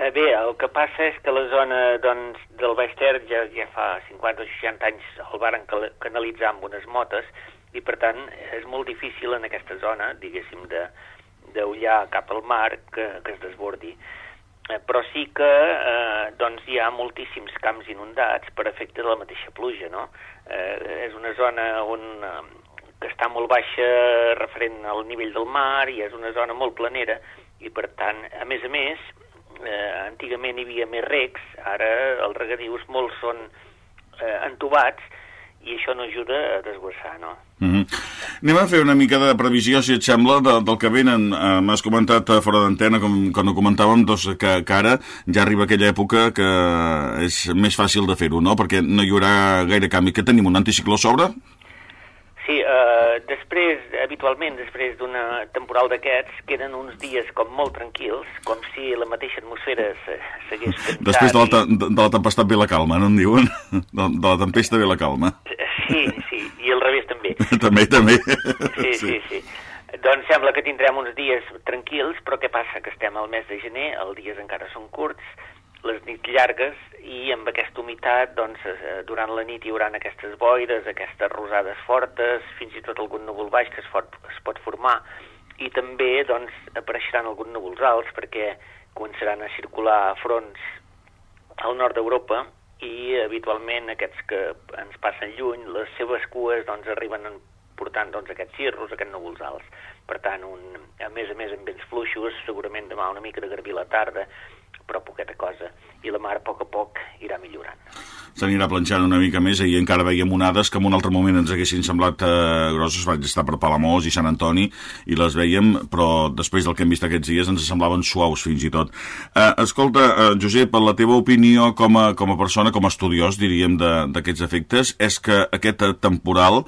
Eh, bé, el que passa és que la zona doncs, del Baix Ter ja, ja fa 50 o 60 anys el varen canalitzar amb unes motes i per tant és molt difícil en aquesta zona, diguéssim, d'ullar cap al mar que, que es desbordi. Eh, però sí que eh, doncs hi ha moltíssims camps inundats per efecte de la mateixa pluja, no? Eh, és una zona on, eh, que està molt baixa referent al nivell del mar i és una zona molt planera i per tant, a més a més, eh, antigament hi havia més recs, ara els regadius molts són eh, entubats i això no ajuda a desguassar, no?
Mm -hmm. Anem a fer una mica de previsió, si et sembla, de, del que venen. Uh, M'has comentat uh, fora d'antena, com quan ho comentàvem, doncs, que, que ara ja arriba aquella època que és més fàcil de fer-ho, no? Perquè no hi haurà gaire canvi. Que tenim, un anticicló sobre?
Sí, eh, després, habitualment, després d'una temporal d'aquests, queden uns dies com molt tranquils, com si la mateixa atmosfera s'hagués cansat.
Després de la,
i-
te- de, la tempestat ve la calma, no en diuen? De, de la tempesta ve la calma.
Sí, sí, i al revés també.
també, també.
Sí, sí, sí. Doncs sembla que tindrem uns dies tranquils, però què passa? Que estem al mes de gener, els dies encara són curts, les nits llargues, i amb aquesta humitat, doncs, eh, durant la nit hi haurà aquestes boires, aquestes rosades fortes, fins i tot algun núvol baix que es, fot, es pot formar, i també, doncs, apareixeran alguns núvols alts, perquè començaran a circular fronts al nord d'Europa i habitualment aquests que ens passen lluny, les seves cues doncs, arriben en- portant doncs, aquests cirros, aquests núvols alts. Per tant, un, a més a més amb vents fluixos, segurament demà una mica de garbí la tarda, però poqueta cosa, i la mar a poc a poc irà millorant.
S'anirà planxant una mica més i encara veiem onades que en un altre moment ens haguessin semblat eh, grosses, vaig estar per Palamós i Sant Antoni i les veiem, però després del que hem vist aquests dies ens semblaven suaus fins i tot. Eh, escolta, eh, Josep, la teva opinió com a, com a persona, com a estudiós, diríem, d'aquests efectes, és que aquest temporal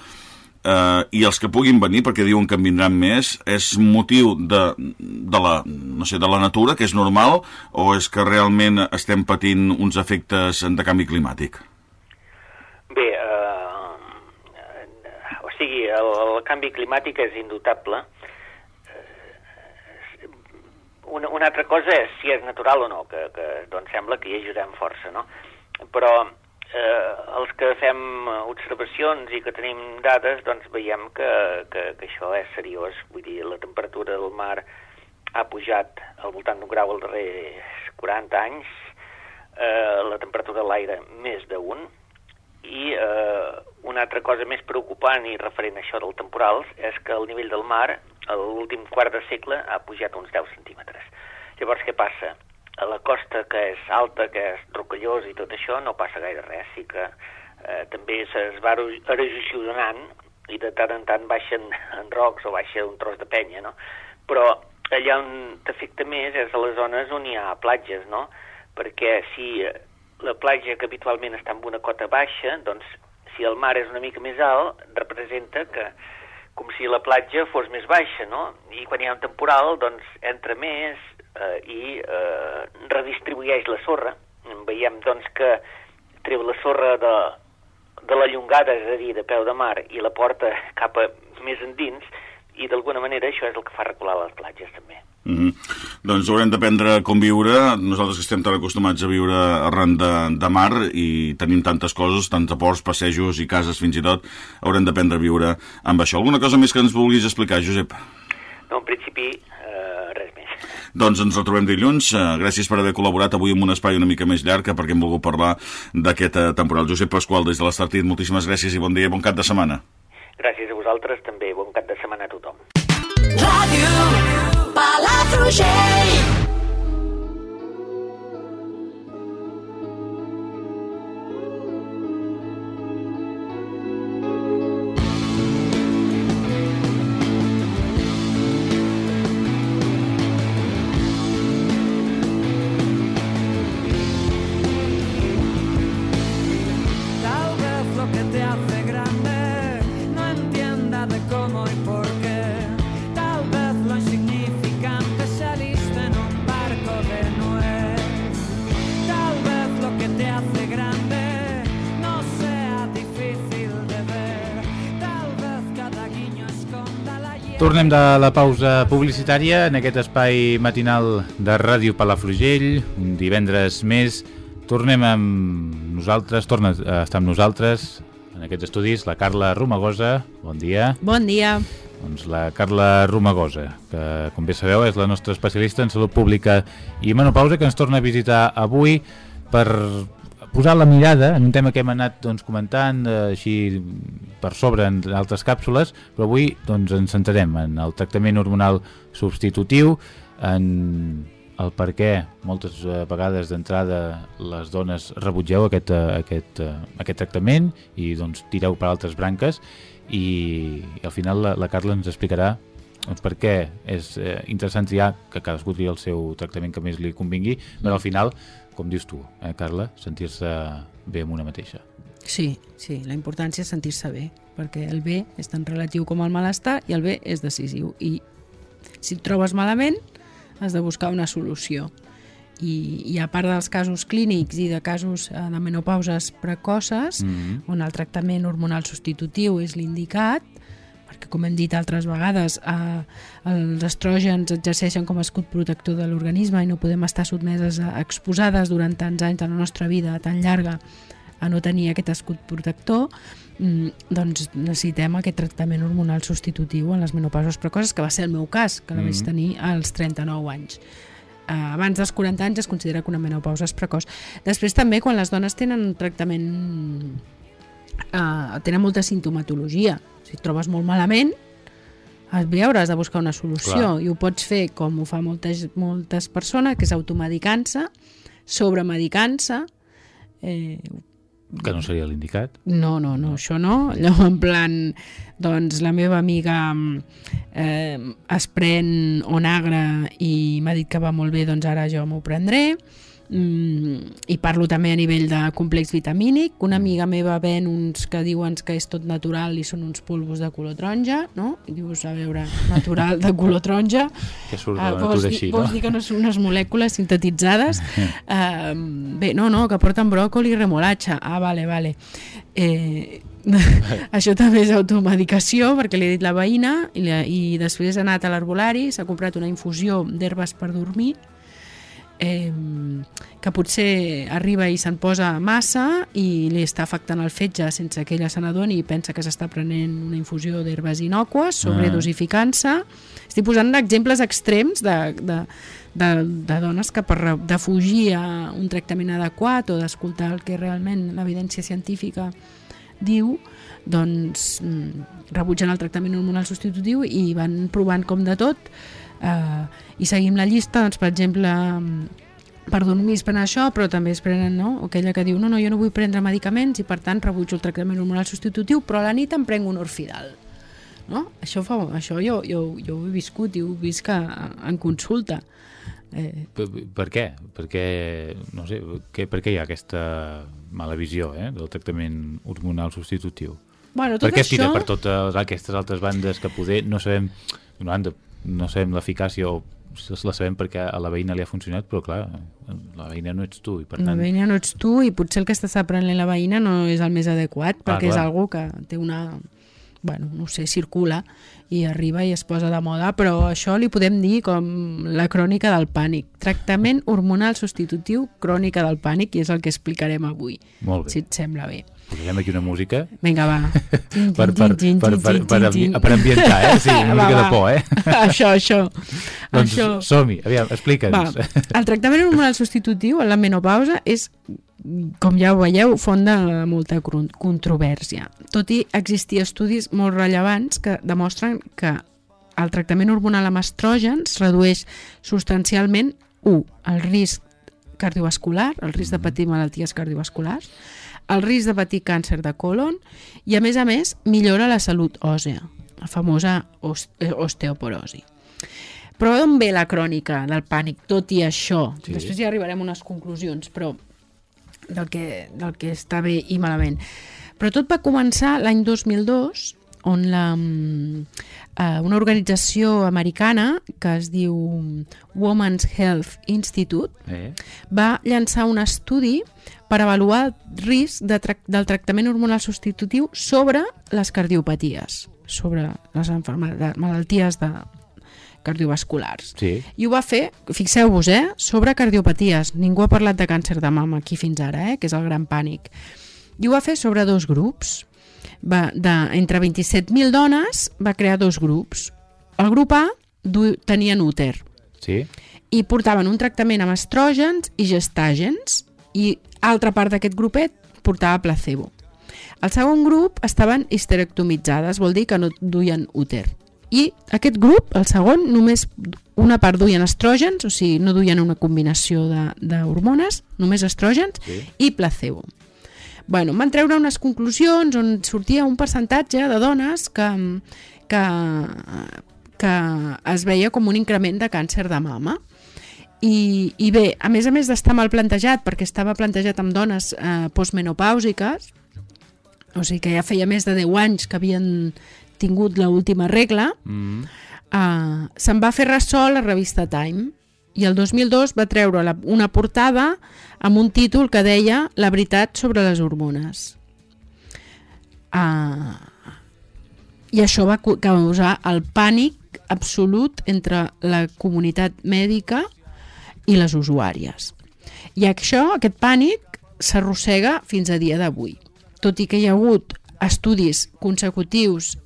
eh, i els que puguin venir, perquè diuen que en vindran més, és motiu de, de, la, no sé, de la natura, que és normal, o és que realment estem patint uns efectes de canvi climàtic?
Bé, eh, o sigui, el, el canvi climàtic és indubtable. Eh, Una, una altra cosa és si és natural o no, que, que doncs sembla que hi ajudem força, no? Però eh, els que fem observacions i que tenim dades, doncs veiem que, que, que això és seriós. Vull dir, la temperatura del mar ha pujat al voltant d'un grau als darrers 40 anys, eh, la temperatura de l'aire més d'un, i eh, una altra cosa més preocupant i referent a això dels temporals és que el nivell del mar a l'últim quart de segle ha pujat uns 10 centímetres. Llavors, què passa? A la costa, que és alta, que és rocallós i tot això, no passa gaire res. Sí que eh, també es va ero- erosionant i de tant en tant baixen en rocs o baixa un tros de penya, no? Però allà on t'afecta més és a les zones on hi ha platges, no? Perquè si eh, la platja que habitualment està en una cota baixa, doncs si el mar és una mica més alt, representa que com si la platja fos més baixa, no? I quan hi ha un temporal, doncs entra més eh, i eh, redistribueix la sorra. Veiem, doncs, que treu la sorra de, de la llongada, és a dir, de peu de mar, i la porta cap a més endins, i d'alguna manera això és el que fa recular les platges, també.
Mm -hmm. Doncs haurem d'aprendre a conviure, nosaltres que estem tan acostumats a viure arran de, de mar i tenim tantes coses, tants ports, passejos i cases fins i tot, haurem d'aprendre a viure amb això. Alguna cosa més que ens vulguis explicar, Josep?
No, en principi, eh, res més.
Doncs ens retrobem dilluns. Eh, gràcies per haver col·laborat avui en un espai una mica més llarg perquè hem volgut parlar d'aquest eh, temporal. Josep Pasqual, des de l'Estartit, moltíssimes gràcies i bon dia i bon cap de setmana.
Gràcies a vosaltres, també bon cap de setmana a tothom.
Ràdio Palafrugell.
Tornem de la pausa publicitària en aquest espai matinal de Ràdio Palafrugell, un divendres més. Tornem amb nosaltres, torna a estar amb nosaltres en aquests estudis la Carla Romagosa. Bon dia.
Bon dia.
Doncs la Carla Romagosa, que com bé sabeu és la nostra especialista en salut pública i menopausa, que ens torna a visitar avui per posar la mirada en un tema que hem anat doncs, comentant eh, així per sobre en altres càpsules, però avui doncs, ens centrarem en el tractament hormonal substitutiu, en el per què moltes eh, vegades d'entrada les dones rebutgeu aquest, eh, aquest, eh, aquest tractament i doncs tireu per altres branques i, i al final la, la Carla ens explicarà doncs per què és eh, interessant triar que cadascú tria el seu tractament que més li convingui, però al final, com dius tu, eh, Carla, sentir-se bé amb una mateixa.
Sí, sí, la importància és sentir-se bé, perquè el bé és tan relatiu com el malestar i el bé és decisiu. I si et trobes malament, has de buscar una solució. I, i a part dels casos clínics i de casos eh, de menopauses precoces, mm -hmm. on el tractament hormonal substitutiu és l'indicat, perquè com hem dit altres vegades, eh, els estrògens exerceixen com a escut protector de l'organisme i no podem estar sotmeses a, exposades durant tants anys de la nostra vida tan llarga a no tenir aquest escut protector, mm, doncs necessitem aquest tractament hormonal substitutiu en les menopauses precoces, que va ser el meu cas, que la mm -hmm. vaig tenir als 39 anys. Uh, abans dels 40 anys es considera que una menopausa és precoç. Després també quan les dones tenen un tractament uh, tenen molta sintomatologia. Si et trobes molt malament, veure, has de buscar una solució
Clar.
i ho pots fer com ho fa moltes, moltes persones, que és automedicant-se, sobremedicant-se, eh,
Que no seria l'indicat.
no, no, no, això no. Allò en plan, doncs la meva amiga eh, es pren onagre i m'ha dit que va molt bé, doncs ara jo m'ho prendré. Mm, I parlo també a nivell de complex vitamínic. Una amiga meva ven uns que diuen que és tot natural i són uns polvos de color taronja, no? I dius, a veure, natural de color taronja.
Que surt de la
vols, dir,
així,
vols
no?
dir que no són unes molècules sintetitzades? uh, bé, no, no, que porten bròcoli i remolatxa. Ah, vale, vale. Eh, això també és automedicació perquè li he dit la veïna i, la, i després ha anat a l'herbolari, s'ha comprat una infusió d'herbes per dormir eh, que potser arriba i se'n posa massa i li està afectant el fetge sense que ella se n'adoni i pensa que s'està prenent una infusió d'herbes innocues, sobredosificant-se. Estic posant exemples extrems de, de, de, de dones que per defugir a un tractament adequat o d'escoltar el que realment l'evidència científica diu, doncs mm, rebutgen el tractament hormonal substitutiu i van provant com de tot eh, i seguim la llista, doncs, per exemple mm, per dormir es prenen això, però també es prenen no? aquella que diu, no, no, jo no vull prendre medicaments i per tant rebutjo el tractament hormonal substitutiu, però a la nit em prenc un orfidal. No? Això, fa, això jo, jo, jo ho he viscut i ho vist que en consulta. Eh,
Per, per què? Perquè, no sé, que, per què hi ha aquesta mala visió eh, del tractament hormonal substitutiu?
Bueno, tot
per què es tira
això-
per totes aquestes altres bandes que poder no sabem, d'una banda, no sabem l'eficàcia o la sabem perquè a la veïna li ha funcionat, però clar, la veïna no ets tu i per
la
tant...
veïna no ets tu i potser el que estàs aprenent la veïna no és el més adequat
Ah,
perquè és
clar.
algú que té una bueno, no sé, circula i arriba i es posa de moda, però això li podem dir com la crònica del pànic. Tractament hormonal substitutiu crònica del pànic i és el que explicarem avui,
Molt bé.
si et sembla bé.
Posarem aquí una música
Vinga, va.
Per, per, per, per, per, per ambientar, eh? Sí, una
Va,
mica
va.
de por, eh?
Això, això.
doncs
això.
som-hi, aviam,
Va,
explica'ns.
el tractament hormonal substitutiu en la menopausa és, com ja ho veieu, font de molta controvèrsia. Tot i existir estudis molt rellevants que demostren que el tractament hormonal amb estrògens redueix substancialment, 1. el risc cardiovascular, el risc de patir malalties cardiovasculars, el risc de patir càncer de colon i, a més a més, millora la salut òsea, la famosa os- eh, osteoporosi. Però d'on ve la crònica del pànic, tot i això?
Sí.
Després ja arribarem a unes conclusions, però del que, del que està bé i malament. Però tot va començar l'any 2002, on la, mm, eh, una organització americana que es diu Women's Health Institute
Eh?
va llançar un estudi per avaluar el risc de trac del tractament hormonal substitutiu sobre les cardiopaties, sobre les malalties de cardiovasculars.
Sí.
I ho va fer, fixeu-vos, eh, sobre cardiopaties. Ningú ha parlat de càncer de mama aquí fins ara, eh, que és el gran pànic. I ho va fer sobre dos grups. Va, de, entre 27.000 dones va crear dos grups. El grup A du, tenien úter
Sí?
i portaven un tractament amb estrògens i gestàgens i altra part d'aquest grupet portava placebo. El segon grup estaven histerectomitzades, vol dir que no duien úter. I aquest grup, el segon, només una part duien estrògens, o sigui, no duien una combinació de- d'hormones, només estrògens,
Sí.
i placebo. Bueno, van treure unes conclusions on sortia un percentatge de dones que, que, que es veia com un increment de càncer de mama. I, i bé, a més a més d'estar mal plantejat, perquè estava plantejat amb dones eh, postmenopàusiques, o sigui que ja feia més de 10 anys que havien tingut la última regla,
Mm.
uh, se'n va fer ressò a la revista Time i el 2002 va treure la, una portada amb un títol que deia La veritat sobre les hormones. Uh, I això va causar el pànic absolut entre la comunitat mèdica i les usuàries. I això, aquest pànic, s'arrossega fins a dia d'avui. Tot i que hi ha hagut estudis consecutius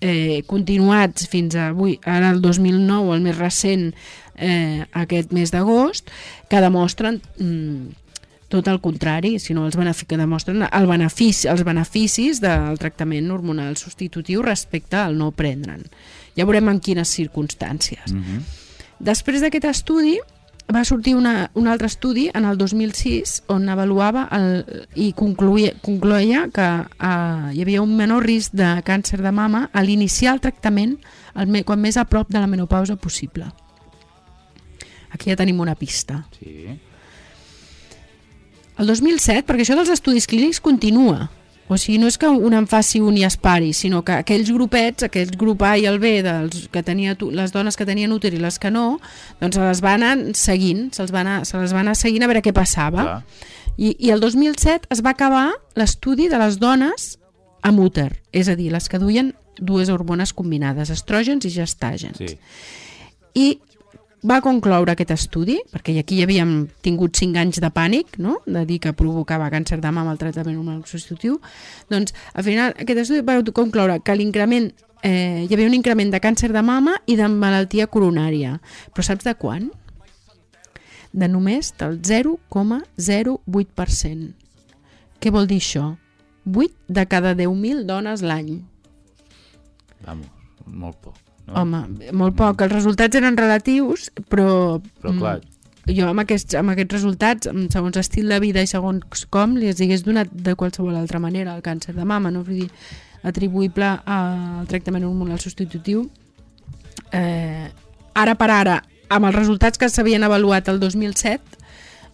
eh, continuats fins avui, ara el 2009, el més recent, eh, aquest mes d'agost, que demostren mm, tot el contrari, sinó els que demostren el benefici, els beneficis del tractament hormonal substitutiu respecte al no prendre'n. Ja veurem en quines circumstàncies.
Mm -hmm.
Després d'aquest estudi va sortir una, un altre estudi en el 2006 on avaluava el, i concluïa, concloia que uh, hi havia un menor risc de càncer de mama a l'iniciar el tractament el, quan més a prop de la menopausa possible. Aquí ja tenim una pista.
Sí.
El 2007, perquè això dels estudis clínics continua. O sigui, no és que un en faci un i es pari, sinó que aquells grupets, aquell grup A i el B, dels que tenia, tu- les dones que tenien úter i les que no, doncs se les va anar seguint, se'ls va anar, se les va anar seguint a veure què passava.
Clar.
I, I el 2007 es va acabar l'estudi de les dones amb úter, és a dir, les que duien dues hormones combinades, estrògens i gestàgens.
Sí.
I va concloure aquest estudi, perquè aquí hi havíem tingut 5 anys de pànic, no? de dir que provocava càncer de mama el tractament hormonal substitutiu, doncs al final aquest estudi va concloure que l'increment eh, hi havia un increment de càncer de mama i de malaltia coronària. Però saps de quan? De només del 0,08%. Què vol dir això? 8 de cada 10.000 dones l'any.
Vamos, molt poc.
No? Home, molt poc. Els resultats eren relatius, però...
Però clar,
mm, Jo amb aquests, amb aquests resultats, mm, segons estil de vida i segons com, li hagués donat de qualsevol altra manera el càncer de mama, no? Vull dir, atribuïble al tractament hormonal substitutiu. Eh, ara per ara, amb els resultats que s'havien avaluat el 2007,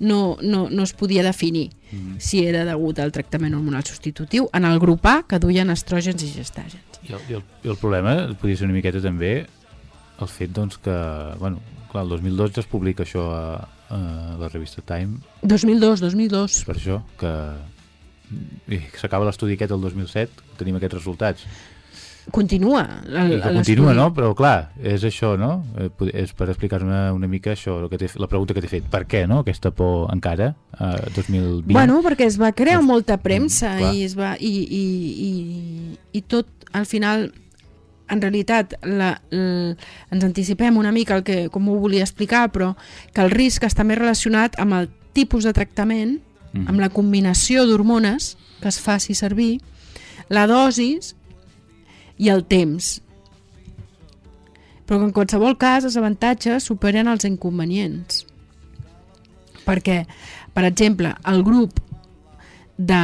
no, no, no es podia definir
Mm.
si era degut al tractament hormonal substitutiu en el grup A que duien estrògens i gestàgens.
I el, i el, i el problema podria ser una miqueta també el fet doncs, que, bueno, clar, el 2012 es publica això a, a la revista Time,
2002, 2002.
per això que s'acaba l'estudi aquest el 2007, tenim aquests resultats.
Continua. El,
que continua, no? Però clar, és això, no? Eh, És per explicar-me una mica això, el que la pregunta que t'he fet. Per què, no?, aquesta por encara, eh, 2020?
Bueno, perquè es va crear molta premsa
clar.
i, es va, i, i, i, i tot, al final, en realitat, la, la, ens anticipem una mica el que, com ho volia explicar, però que el risc està més relacionat amb el tipus de tractament,
Mhm.
amb la combinació d'hormones que es faci servir, la dosis i el temps. Però que en qualsevol cas els avantatges superen els inconvenients. Perquè, per exemple, el grup de,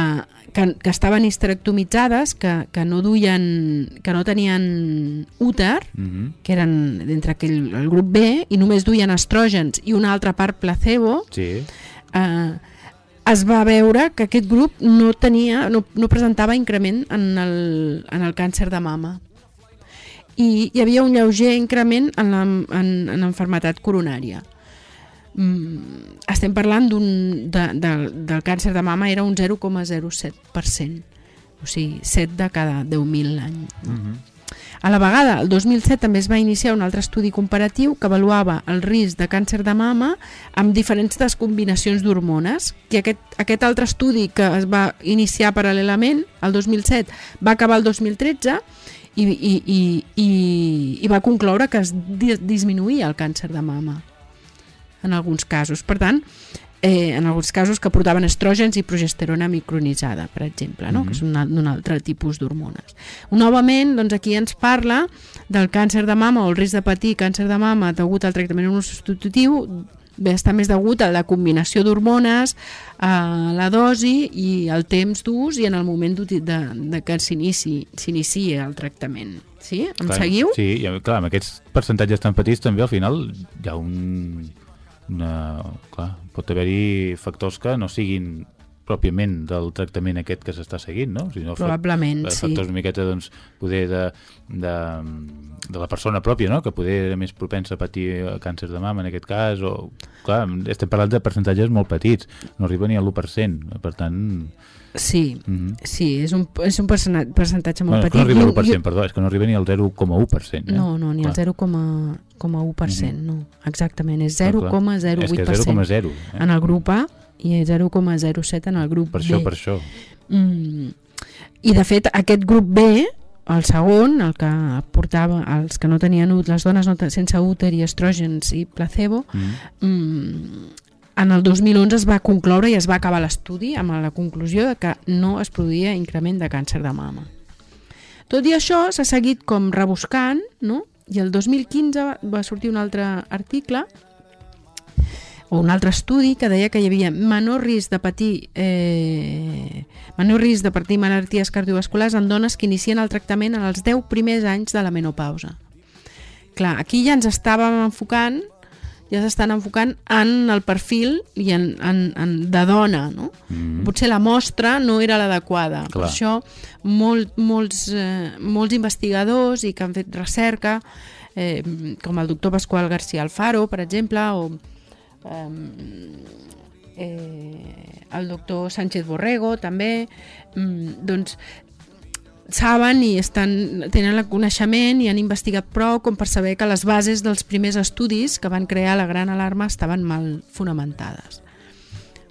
que, que estaven histerectomitzades, que, que no duien, que no tenien úter,
Mhm.
que eren d'entre aquell el grup B, i només duien estrògens i una altra part placebo,
Sí.
eh, es va veure que aquest grup no tenia no, no presentava increment en el, en el càncer de mama. I hi havia un lleuger increment en la, en, en coronària. Mm, estem parlant d'un de, de, del càncer de mama era un 0,07% o sigui, 7 de cada 10.000 l'any
Mhm.
A la vegada, el 2007 també es va iniciar un altre estudi comparatiu que avaluava el risc de càncer de mama amb diferents descombinacions d'hormones. I aquest, aquest altre estudi que es va iniciar paral·lelament, el 2007, va acabar el 2013 i, i, i, i, i va concloure que es di disminuïa el càncer de mama en alguns casos. Per tant, eh, en alguns casos que portaven estrògens i progesterona micronitzada, per exemple, no?
Mhm.
que és un, al- un altre tipus d'hormones. Novament, doncs aquí ens parla del càncer de mama o el risc de patir càncer de mama degut al tractament hormonosubstitutiu bé, està més degut a la combinació d'hormones, a la dosi i al temps d'ús i en el moment de, de que s'inici el tractament. Sí? Em
Clar,
seguiu?
Sí, i, clar, amb aquests percentatges tan petits també al final hi ha un... Una, clar, pot haver-hi factors que no siguin pròpiament del tractament aquest que s'està seguint, no? Sinó fa-
Probablement,
eh,
sí.
Factors una miqueta, doncs, poder de, de, de la persona pròpia, no? Que poder era més propensa a patir càncer de mama en aquest cas, o... Clar, estem parlant de percentatges molt petits, no arriba ni a l'1%, per tant...
Sí,
Mhm.
sí, és un, és un percentatge molt
Bueno,
petit.
no arriba al 1%,
i-
perdó, és que no arriba ni al 0,1%. Eh?
No, no, ni
Clar.
el 0,1%,
Mhm.
no, exactament, és
Clar, clar.
0,08%.
És que és 0,0, eh?
En el grup A i 0,07 en el grup
Per
B.
això, per això.
Mm. I de fet, aquest grup B, el segon, el que portava els que no tenien ut, les dones no sense úter i estrògens i placebo,
Mm.
mm, en el 2011 es va concloure i es va acabar l'estudi amb la conclusió de que no es produïa increment de càncer de mama. Tot i això, s'ha seguit com rebuscant, no? I el 2015 va sortir un altre article o un altre estudi que deia que hi havia menor risc de patir eh, menor risc de patir malalties cardiovasculars en dones que inicien el tractament en els 10 primers anys de la menopausa. Clar, aquí ja ens estàvem enfocant ja s'estan enfocant en el perfil i en, en, en de dona, no?
Mm.
Potser la mostra no era l'adequada. Per això molt, molts, eh, molts investigadors i que han fet recerca, eh, com el doctor Pasqual García Alfaro, per exemple, o eh, eh, el doctor Sánchez Borrego també, mm, doncs saben i estan, tenen el coneixement i han investigat prou com per saber que les bases dels primers estudis que van crear la gran alarma estaven mal fonamentades.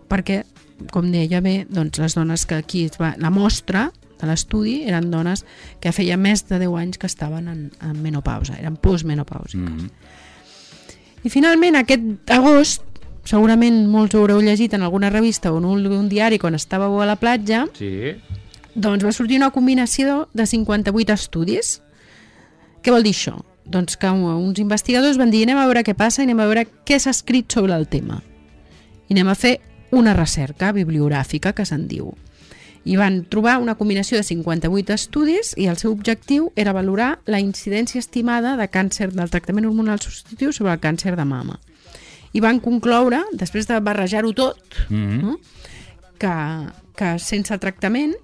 Perquè, com deia bé, doncs les dones que aquí es va, la mostra de l'estudi eren dones que feia més de 10 anys que estaven en, en menopausa, eren postmenopàusiques.
Mm.
I finalment aquest agost, segurament molts ho haureu llegit en alguna revista o en un, un diari quan estàveu a la platja,
Sí.
Doncs va sortir una combinació de 58 estudis. Què vol dir això? Doncs que uns investigadors van dir anem a veure què passa i anem a veure què s'ha escrit sobre el tema. I anem a fer una recerca bibliogràfica que se'n diu. I van trobar una combinació de 58 estudis i el seu objectiu era valorar la incidència estimada de càncer del tractament hormonal substitutiu sobre el càncer de mama. I van concloure, després de barrejar-ho tot,
Mhm.
no? que, que sense tractament,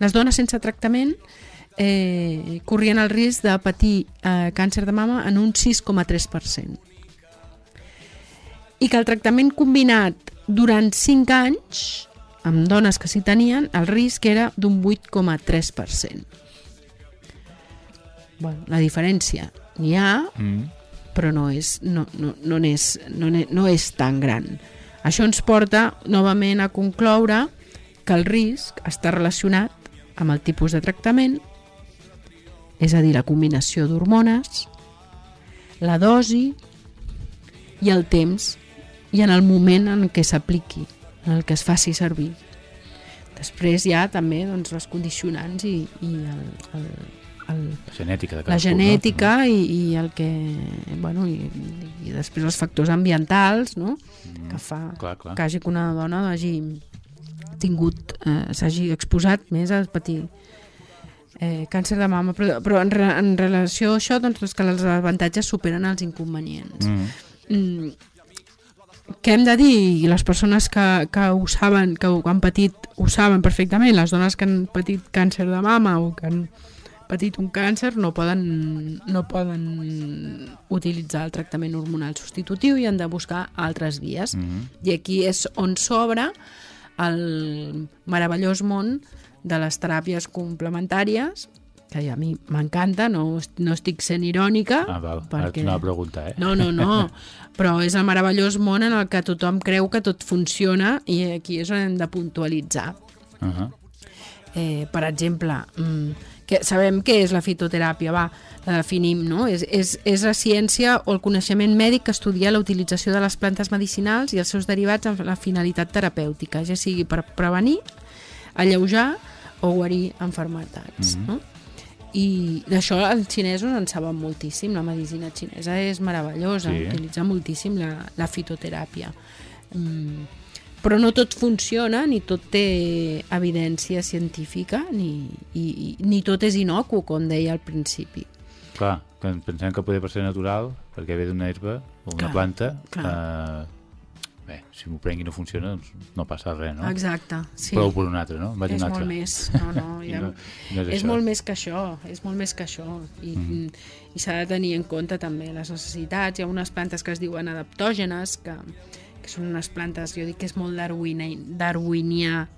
les dones sense tractament eh, corrien el risc de patir eh, càncer de mama en un 6,3%. I que el tractament combinat durant 5 anys, amb dones que s'hi tenien, el risc era d'un 8,3%. Bueno, la diferència n'hi ha,
Mm.
però no és, no, no, no, n'és, no, no és tan gran. Això ens porta novament a concloure que el risc està relacionat amb el tipus de tractament, és a dir, la combinació d'hormones, la dosi i el temps i en el moment en què s'apliqui, en el que es faci servir. Després hi ha també doncs, les condicionants i, i el, el, el,
La genètica de
la genètica i, i el que bueno, i, i després els factors ambientals no? que fa
Mm, clar, clar.
que hagi que una dona hagi tingut eh, s'hagi exposat més a patir eh, càncer de mama però, però en, re, en relació a això doncs, és que els avantatges superen els inconvenients
Mm.
mm, què hem de dir? I les persones que, que ho saben, que ho han patit, ho saben perfectament. Les dones que han patit càncer de mama o que han patit un càncer no poden, no poden utilitzar el tractament hormonal substitutiu i han de buscar altres vies.
Mhm.
I aquí és on s'obre el meravellós món de les teràpies complementàries que a mi m'encanta, no, no estic sent irònica.
Ah, val. Ara t'anava a preguntar, eh?
No, no, no. Però és el meravellós món en el que tothom creu que tot funciona i aquí és on hem de puntualitzar.
Uh -huh.
Eh, per exemple, mm, que sabem què és la fitoteràpia, va, la definim, no? És, és, és la ciència o el coneixement mèdic que estudia la utilització de les plantes medicinals i els seus derivats amb la finalitat terapèutica, ja sigui per prevenir, alleujar o guarir enfermetats,
Mhm.
no? I d'això els xinesos en saben moltíssim, la medicina xinesa és meravellosa,
Sí.
utilitza moltíssim la, la fitoteràpia. Mm, però no tot funciona, ni tot té evidència científica, ni, i, ni tot és inocu, com deia al principi.
Clar, que ens pensem que poder ser natural, perquè ve d'una herba o una
Clar,
planta,
clar.
eh, bé, si m'ho prenc i no funciona, doncs no passa res, no?
Exacte, sí.
Prou per un altre, no? Vaig
és
un altre.
molt més, no, no, ja,
no- no és
és
això.
molt més que això, és molt més que això i,
Mhm.
i s'ha de tenir en compte també les necessitats, hi ha unes plantes que es diuen adaptògenes que, que són unes plantes, jo dic que és molt darwini, darwinià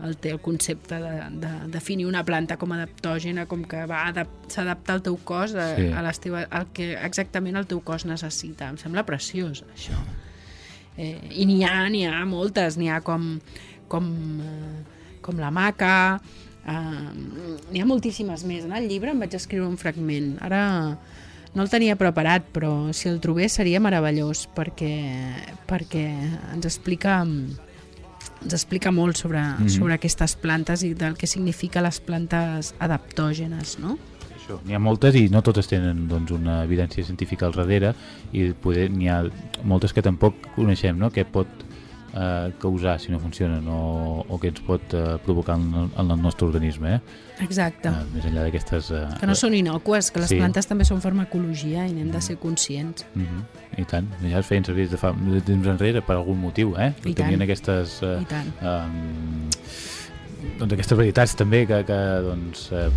el, té el concepte de, de definir una planta com adaptògena, com que va adap- s'adapta al teu cos a,
Sí.
a les teves, al que exactament el teu cos necessita. Em sembla preciós, això. Eh, I n'hi ha, n'hi ha moltes, n'hi ha com, com, eh, com la maca, eh, n'hi ha moltíssimes més. En el llibre em vaig escriure un fragment. Ara no el tenia preparat, però si el trobés seria meravellós, perquè, perquè ens explica ens explica molt sobre,
Mhm.
sobre aquestes plantes i del que significa les plantes adaptògenes, no?
Això, N'hi ha moltes i no totes tenen doncs, una evidència científica al darrere i poder n'hi ha moltes que tampoc coneixem, no? Què pot eh, causar si no funcionen o, o què ens pot eh, provocar en, en el nostre organisme, eh?
Exacte.
Eh, més enllà d'aquestes... Eh,
Que no són inocues, que les
Sí.
plantes també són farmacologia i n'hem de ser conscients.
Mhm, I tant, ja es feien servir de fa de temps enrere per algun motiu, eh?
I
Tenien
tant.
aquestes... Eh,
I tant.
Um, doncs aquestes varietats també que, que doncs, eh,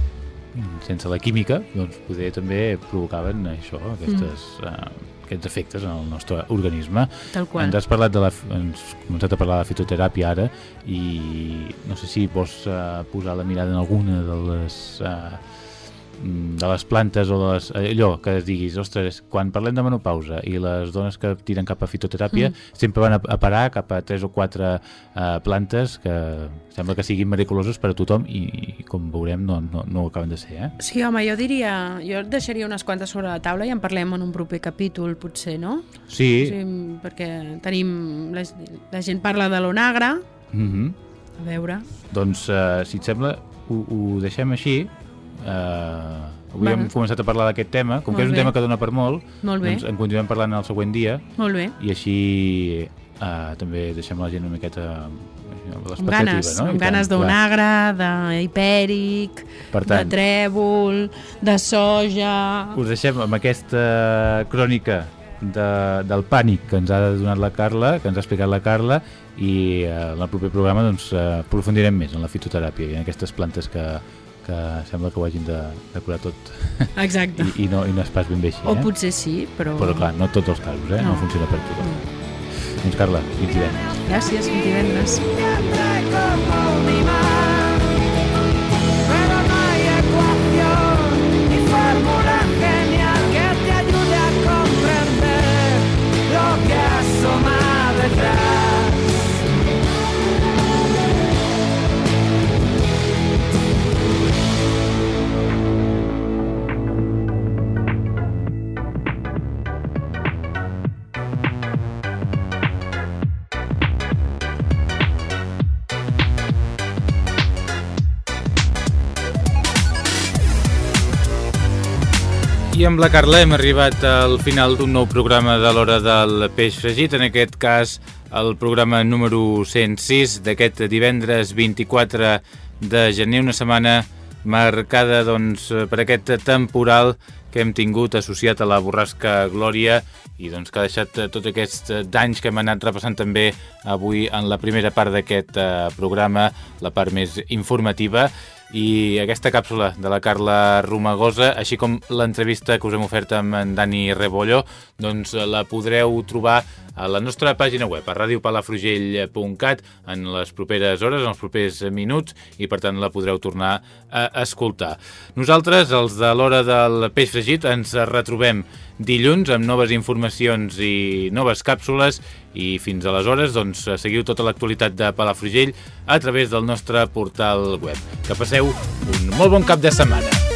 sense la química doncs, poder també provocaven això, aquestes, mm. eh, aquests efectes en el nostre organisme.
Tal qual.
Ens has parlat de la, ens has començat a parlar de la fitoteràpia ara i no sé si vols eh, posar la mirada en alguna de les mm, de les plantes o de les, eh, allò que diguis, ostres, quan parlem de menopausa i les dones que tiren cap a fitoteràpia
Mm.
sempre van a, a parar cap a tres o quatre eh, plantes que sembla que siguin miraculoses per a tothom i, i com veurem no, no, no ho acaben de ser, eh?
Sí, home, jo diria... Jo deixaria unes quantes sobre la taula i en parlem en un proper capítol, potser, no?
Sí.
sí perquè tenim... La, la gent parla de l'onagre,
Mm
a veure...
Doncs, eh, si et sembla, ho, ho deixem així. Eh, avui
Va.
hem començat a parlar d'aquest tema. Com
Molt
que és un
bé.
tema que dona per molt,
Molt bé.
doncs en continuem parlant el següent dia.
Molt bé.
I així eh, també deixem la gent una miqueta amb
Amb ganes,
no?
Amb ganes
clar.
d'onagre, d'hipèric, de trèvol, de soja...
Us deixem amb aquesta crònica de, del pànic que ens ha donat la Carla, que ens ha explicat la Carla, i eh, en el proper programa doncs, eh, aprofundirem més en la fitoteràpia i en aquestes plantes que, que sembla que ho hagin de, de curar tot.
Exacte.
I, i, no, I no és pas ben bé així,
O
eh?
potser sí, però...
Però clar, no tots els casos, eh? No,
No.
funciona per tothom. Doncs Carla, fins divendres.
Gràcies, fins divendres.
La Carla hem arribat al final d'un nou programa de l'hora del peix fregit, en aquest cas el programa número 106 d'aquest divendres 24 de gener, una setmana marcada doncs, per aquest temporal que hem tingut associat a la borrasca Glòria i doncs, que ha deixat tots aquests danys que hem anat repassant també avui en la primera part d'aquest eh, programa, la part més informativa i aquesta càpsula de la Carla Romagosa, així com l'entrevista que us hem ofert amb en Dani Rebollo, doncs la podreu trobar a la nostra pàgina web, a radiopalafrugell.cat, en les properes hores, en els propers minuts, i per tant la podreu tornar a escoltar. Nosaltres, els de l'hora del peix fregit, ens retrobem dilluns amb noves informacions i noves càpsules i fins aleshores doncs, seguiu tota l'actualitat de Palafrugell a través del nostre portal web. Que passeu un molt bon cap de setmana.